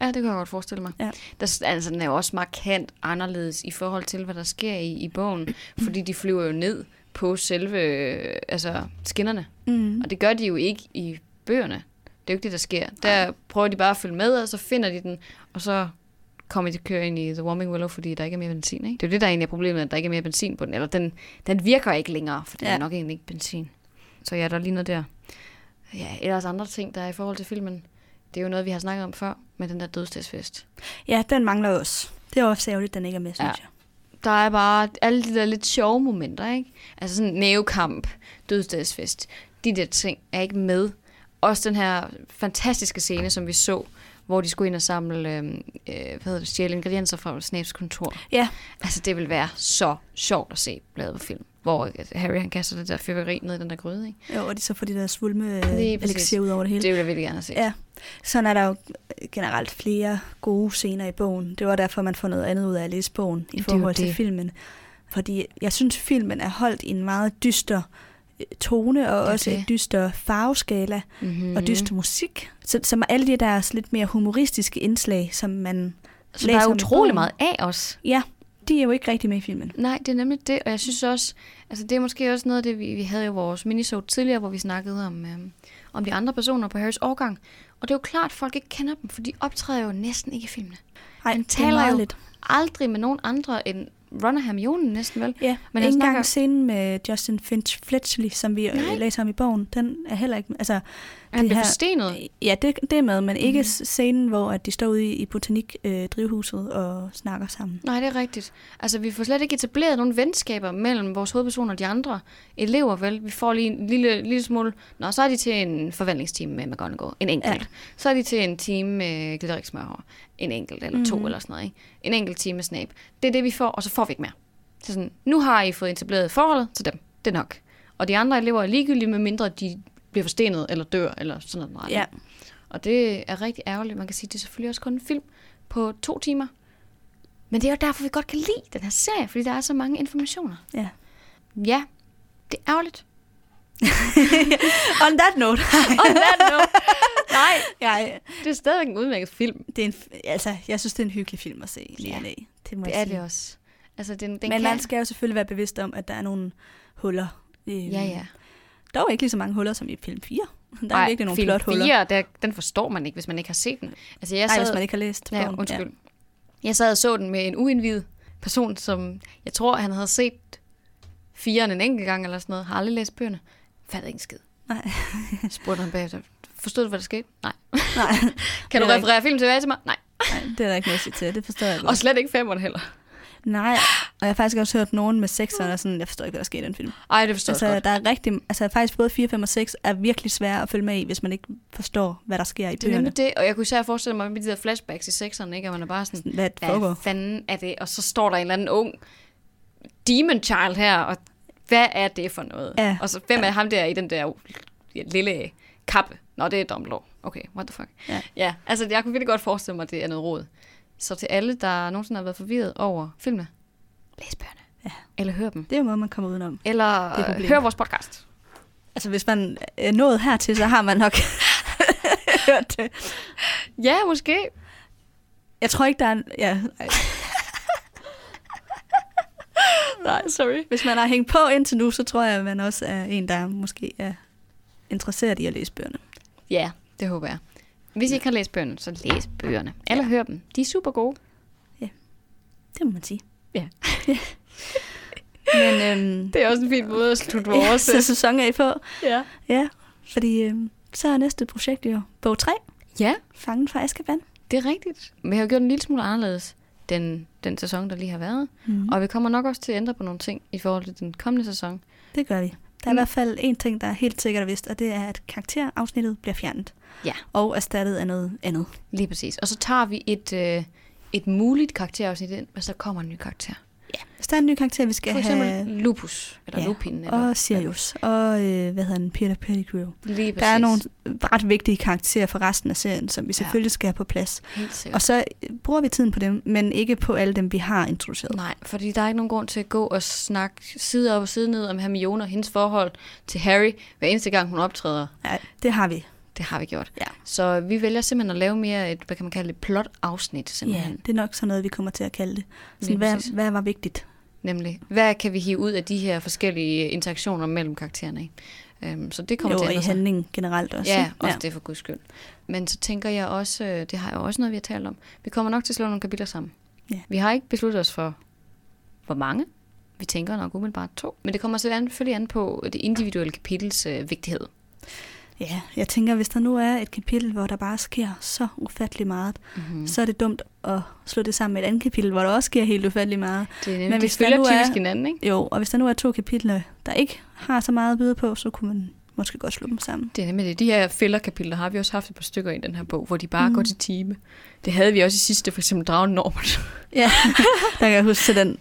Ja, det kan jeg godt forestille mig. Ja. Der, altså, den er jo også markant anderledes i forhold til, hvad der sker i, i bogen. fordi de flyver jo ned på selve øh, altså, skinnerne. Mm. Og det gør de jo ikke i bøgerne. Det er jo ikke det, der sker. Der prøver de bare at følge med, og så finder de den, og så kommer de til at køre ind i The Warming Willow, fordi der ikke er mere benzin. Ikke? Det er jo det, der egentlig er problemet, at der ikke er mere benzin på den. Eller den, den virker ikke længere, for den Ja. er nok egentlig ikke benzin. Så ja, der er lige noget der. Ja, ellers andre ting, der er i forhold til filmen. Det er jo noget, vi har snakket om før, med den der dødsdagsfest. Ja, den mangler også. Det er også ærgerligt, at den ikke er med, synes Ja. jeg. Der er bare alle de der lidt sjove momenter, ikke? Altså sådan nævekamp, dødsdagsfest. De der ting er ikke med. Også den her fantastiske scene, som vi så, hvor de skulle ind og samle, øh, øh, hvad hedder det, stjæle ingredienser fra Snapes kontor. Ja, Altså, det vil være så sjovt at se lavet på film. Hvor øh, Harry, han kaster det der fyrværkeri ned i den der gryde, ikke? jo, og de så får de der svulme præcis. elixir ud over det hele. Det vil jeg virkelig gerne set. Ja, sådan er der jo generelt flere gode scener i bogen. Det var derfor, man får noget andet ud af at læse bogen i forhold til filmen. Fordi jeg synes, filmen er holdt i en meget dyster øh, tone, og er også en dyster farveskala, Mm-hmm. og dyster musik. Så, som alle de der lidt mere humoristiske indslag, som man Så der læser er om i utrolig meget af os. Ja, de er jo ikke rigtig med i filmen. Nej, det er nemlig det, og jeg synes også, altså det er måske også noget af det, vi, vi havde i vores minisode tidligere, hvor vi snakkede om, øhm, om de andre personer på Harrys årgang. Og det er jo klart, at folk ikke kender dem, for de optræder jo næsten ikke i filmene. Nej, er taler jo lidt. aldrig med nogen andre end Og Hermione næsten vel. Ja, Men ikke snakker- engang scenen med Justin Finch Fletchley, som vi. Nej. læser om i bogen, den er heller ikke... Altså, Han her- forstenet. Ja, det, det er med, men ikke mm. scenen, hvor at de står ude i, i botanik-drivhuset øh, drivhuset og snakker sammen. Nej, det er rigtigt. Altså, vi får slet ikke etableret nogle venskaber mellem vores hovedpersoner og de andre elever, vel? Vi får lige en lille, lille smule... Nå, så er de til en forvandlingsteam med McGonagall. En enkelt. Ja. Så er de til en team med Glitterik Smørhår. En enkelt, eller mm. to, Mhm. eller sådan noget, ikke? En enkelt team med Snape. Det er det, vi får, og så får vi ikke mere. Så sådan, nu har I fået etableret forholdet til dem. Det er nok. Og de andre elever er ligegyldige, med mindre de bliver forstenet, eller dør, eller sådan noget. Ja. Og det er rigtig ærgerligt. Man kan sige, at det er selvfølgelig også kun en film på to timer. Men det er jo derfor, vi godt kan lide den her serie, fordi der er så mange informationer. Ja. Ja, det er ærgerligt. On that note. On that note. Nej, ja, det er stadigvæk en udmærket film. det er en, altså, jeg synes, det er en hyggelig film at se. Ja, Ja, det, må Det er sige. det også. Altså, den, den Men kan... man skal jo selvfølgelig være bevidst om, at der er nogle huller. Øh, Ja, ja. Dog ikke lige så mange huller som i film 4. Der er Ej, virkelig nogle film plothuller. 4, der, den forstår man ikke, hvis man ikke har set den. Altså, jeg sad, hvis man ikke har læst Ja, bogen. undskyld. Jeg sad og så den med en uindvidet person, som jeg tror, han havde set firen en enkelt gang eller sådan noget. Har aldrig læst bøgerne. Fattede ikke skid. Nej. Spurgte han bagefter. Forstod du, hvad der skete? Nej. Nej, Kan du er referere film tilbage til mig? Nej. nej, det er der ikke noget at sige til. Det forstår jeg godt. Og slet ikke femmeren heller. Nej, og jeg har faktisk også hørt nogen med sekseren, og sådan, jeg forstår ikke, hvad der sker i den film. Ej, det forstår Altså, jeg godt. der er rigtig, altså faktisk både 4, 5 og 6 er virkelig svære at følge med i, hvis man ikke forstår, hvad der sker i Det er bøgerne. nemlig det, og jeg kunne især forestille mig med de der flashbacks i sekseren, ikke? Og man er bare sådan, Hvad hvad fanden er det? Og så står der en eller anden ung demon child her, og hvad er det for noget? Ja. Og så hvem er ham der i den der ja, lille kappe? Nå, det er Dumbledore. Okay, what the fuck? Ja. ja, altså jeg kunne virkelig godt forestille mig, at det er noget råd. Så til alle, der nogensinde har været forvirret over filmene, læs bøgerne. Ja. Eller hør dem. Det er jo måde, man kommer udenom. Eller er øh, hør vores podcast. Altså, hvis man er nået hertil, så har man nok hørt det. Ja, måske. Jeg tror ikke, der er en... Ja, ej. Nej, sorry. hvis man har hængt på indtil nu, så tror jeg, at man også er en, der måske er interesseret i at læse bøgerne. Ja, det håber jeg. Hvis I ikke har læst bøgerne, så læs bøgerne. Eller hør dem. De er super gode. Det må man sige. Ja. Men øhm, Det er også en fin måde at slutte ja, vores... så sæson af på. ja. Ja, fordi øhm, så er næste projekt jo bog 3, ja, Fangen fra Azkaban. det er rigtigt. Jeg har gjort en lille smule anderledes den, den sæson, der lige har været. Mm. Og vi kommer nok også til at ændre på nogle ting i forhold til den kommende sæson. Det gør vi. Der er Mm. i hvert fald en ting, der er helt sikkert og vist, og det er, at karakterafsnittet bliver fjernet. Ja. Og erstattet af noget andet. Lige præcis. Og så tager vi et, øh, et muligt karakterafsnit ind, hvis der kommer en ny karakter. Hvis der er en ny karakter, vi skal For eksempel have... Lupus, eller Ja, Lupin. Eller, Og Sirius, og øh, hvad hedder den, Peter Pettigrew. Lige præcis. Der er nogle ret vigtige karakterer for resten af serien, som vi selvfølgelig skal have på plads. Og så øh, bruger vi tiden på dem, men ikke på alle dem, vi har introduceret. Nej, fordi der er ikke nogen grund til at gå og snakke side op og side ned om Hermione og hendes forhold til Harry, hver eneste gang hun optræder. Nej, det har vi Det har vi gjort. Ja. Så vi vælger simpelthen at lave mere et, hvad kan man kalde det, plot-afsnit Ja, simpelthen. det er nok sådan noget, vi kommer til at kalde det. Sådan, hvad, præcis. hvad var vigtigt? Nemlig, hvad kan vi hive ud af de her forskellige interaktioner mellem karaktererne? Ikke? Øhm, så det kommer Jo, til at i ændre sig. handling generelt også. Ja, også det for guds skyld. Men så tænker jeg også, øh, det har jeg også noget, vi har talt om. Vi kommer nok til at slå nogle kapitler sammen. Ja. Vi har ikke besluttet os for, hvor mange. Vi tænker nok umiddelbart to. Men det kommer selvfølgelig an på det individuelle kapitels øh, vigtighed. Ja, jeg tænker, hvis der nu er et kapitel, hvor der bare sker så ufattelig meget, Mm. mm. så er det dumt at slå det sammen med et andet kapitel, hvor der også sker helt ufattelig meget. Det er Men nemlig, de hvis der følger typisk er- hinanden, ikke? Jo, og hvis der nu er to kapitler, der ikke har så meget at byde på, så kunne man måske godt slå dem sammen. Det er nemlig det. De her fælderkapitler har vi også haft et par stykker i den her bog, hvor de bare mm. Går til time. Det havde vi også i sidste, for eksempel Dragen Norbert. Ja, der kan jeg huske til den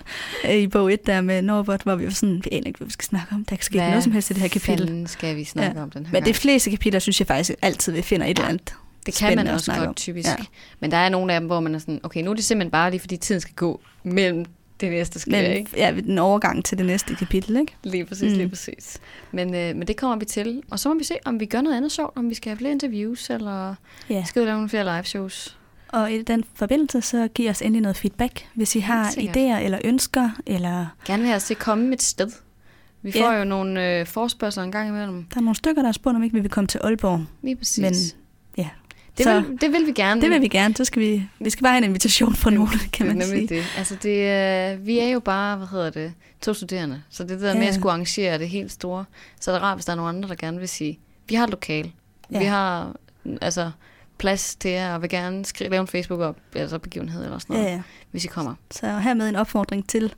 øh, i bog 1 der med Norbert, hvor vi var sådan, vi aner ikke, hvad vi skal snakke om. Der kan ske noget som helst i det her kapitel. skal vi snakke Ja. om den her Men gang? de fleste kapitler, synes jeg faktisk altid, vi finder et eller andet. Det kan man også godt, om. typisk. Ja. Men der er nogle af dem, hvor man er sådan, okay, nu er det simpelthen bare lige, fordi tiden skal gå mellem det næste sker, Men ikke? ja, den overgang til det næste kapitel, ikke? Lige præcis, Mm. lige præcis. Men, øh, men det kommer vi til. Og så må vi se, om vi gør noget andet sjovt, om vi skal have flere interviews, eller Ja. skal vi lave nogle flere live shows. Og i den forbindelse, så giv os endelig noget feedback, hvis I har idéer eller ønsker, eller Gerne vil have os til at komme et sted. Vi Ja. får jo nogle øh, forspørgseler en gang imellem. der er nogle stykker, der har spurgt, om ikke vi vil komme til Aalborg. Lige præcis. Men ja, det, så- vil, det vil vi gerne. det vil vi gerne. Så skal vi, vi skal bare have en invitation fra nogen, kan man det sige. det. Altså det, øh, vi er jo bare, hvad hedder det, to studerende. Så det der med Ja. at skulle arrangere det helt store, så er det rart, hvis der er nogle andre, der gerne vil sige, vi har et lokal. Ja. Vi har mm, altså plads til jer, og vil gerne skrive, lave en Facebook op, altså begivenhed eller sådan Ja, noget, ja. hvis I kommer. Så hermed en opfordring til,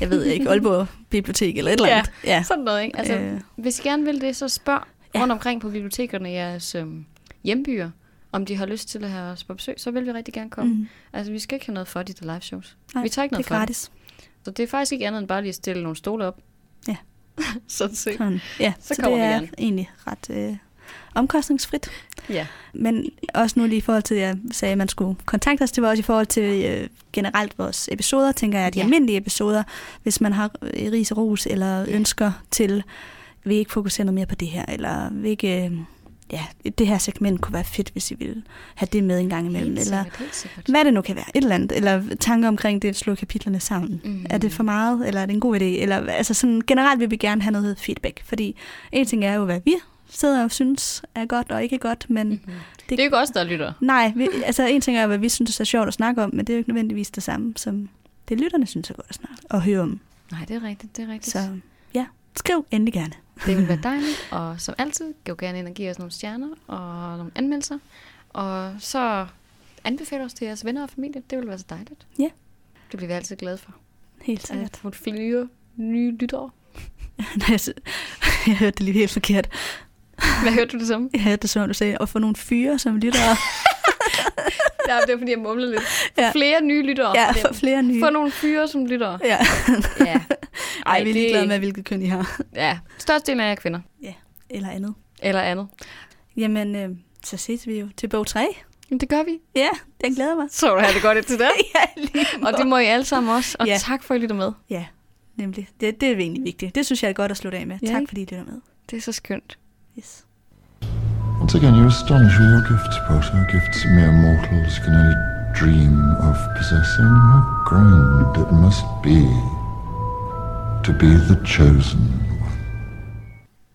jeg ved ikke, Aalborg Bibliotek eller et eller Ja. andet. Ja. Sådan noget, ikke? Altså, Øh. øh. hvis I gerne vil det, så spørg Ja. ja. rundt omkring på bibliotekerne i jeres øhm, hjembyer, om de har lyst til at have os på besøg, så vil vi rigtig gerne komme. Mm. Altså, vi skal ikke have noget for de der live shows. Nej, vi tager ikke det er noget det. gratis. Så det er faktisk ikke andet end bare lige at stille nogle stole op. Ja. Sådan set. Sådan. Ja, så, Så kommer det vi er gerne. egentlig ret øh, omkostningsfrit. Ja. Men også nu lige i forhold til, at jeg sagde, at man skulle kontakte os, det var også i forhold til øh, generelt vores episoder, tænker jeg, de Ja. almindelige episoder, hvis man har øh, ris og ros eller ønsker til, vil I ikke fokusere noget mere på det her, eller vil ikke, øh, ja, det her segment kunne være fedt, hvis I ville have det med en gang imellem, Helt eller sikkert, helt sikkert. hvad det nu kan være, et eller andet, eller tanker omkring det slå kapitlerne sammen. Mm. Er det for meget, eller er det en god idé? Eller, altså sådan, generelt vil vi gerne have noget feedback, fordi en ting er jo, hvad vi sidder og synes er godt og ikke godt, men Mm-hmm. Det, det er jo ikke os, der lytter. nej, vi, altså en ting er, hvad vi synes er sjovt at snakke om, men det er jo ikke nødvendigvis det samme, som det lytterne synes er godt at snakke og høre om. Nej, det er rigtigt, det er rigtigt. Så ja, skriv endelig gerne. Det vil være dejligt, og som altid, gå gerne ind og give os nogle stjerner og nogle anmeldelser. Og så anbefale os til jeres venner og familie. Det vil være så dejligt. Ja. Det bliver vi altid glade for. Helt At sikkert. få flere nye lyttere. Nej, jeg hørte det lige helt forkert. Hvad hørte du det som? Jeg hørte det som, du sagde, at få nogle fyre som lyttere. Ja, det var fordi, jeg mumlede lidt. Ja. Flere nye lyttere. ja, for flere nye. Få nogle fyre som lyttere. Ja. Ja. Ej, vi er det- ligeglade med, hvilket køn I har. Ja, størstedelen af jer er kvinder. Eller andet. Eller andet. Jamen, øh, så ses vi jo til bog 3. Men det gør vi. Ja, den glæder mig. Så du have det godt indtil da. ja, lige Og det må I alle sammen også. Og Ja. tak for, at I lytter med. Ja, nemlig. Det, det er egentlig vigtigt. Det synes jeg er godt at slutte af med. Ja, tak fordi I lytter med. Det er så skønt. Yes. Once again, you astonish with your gifts, Potter. Gifts mere mortals can only dream of possessing. How grand it must be to be the chosen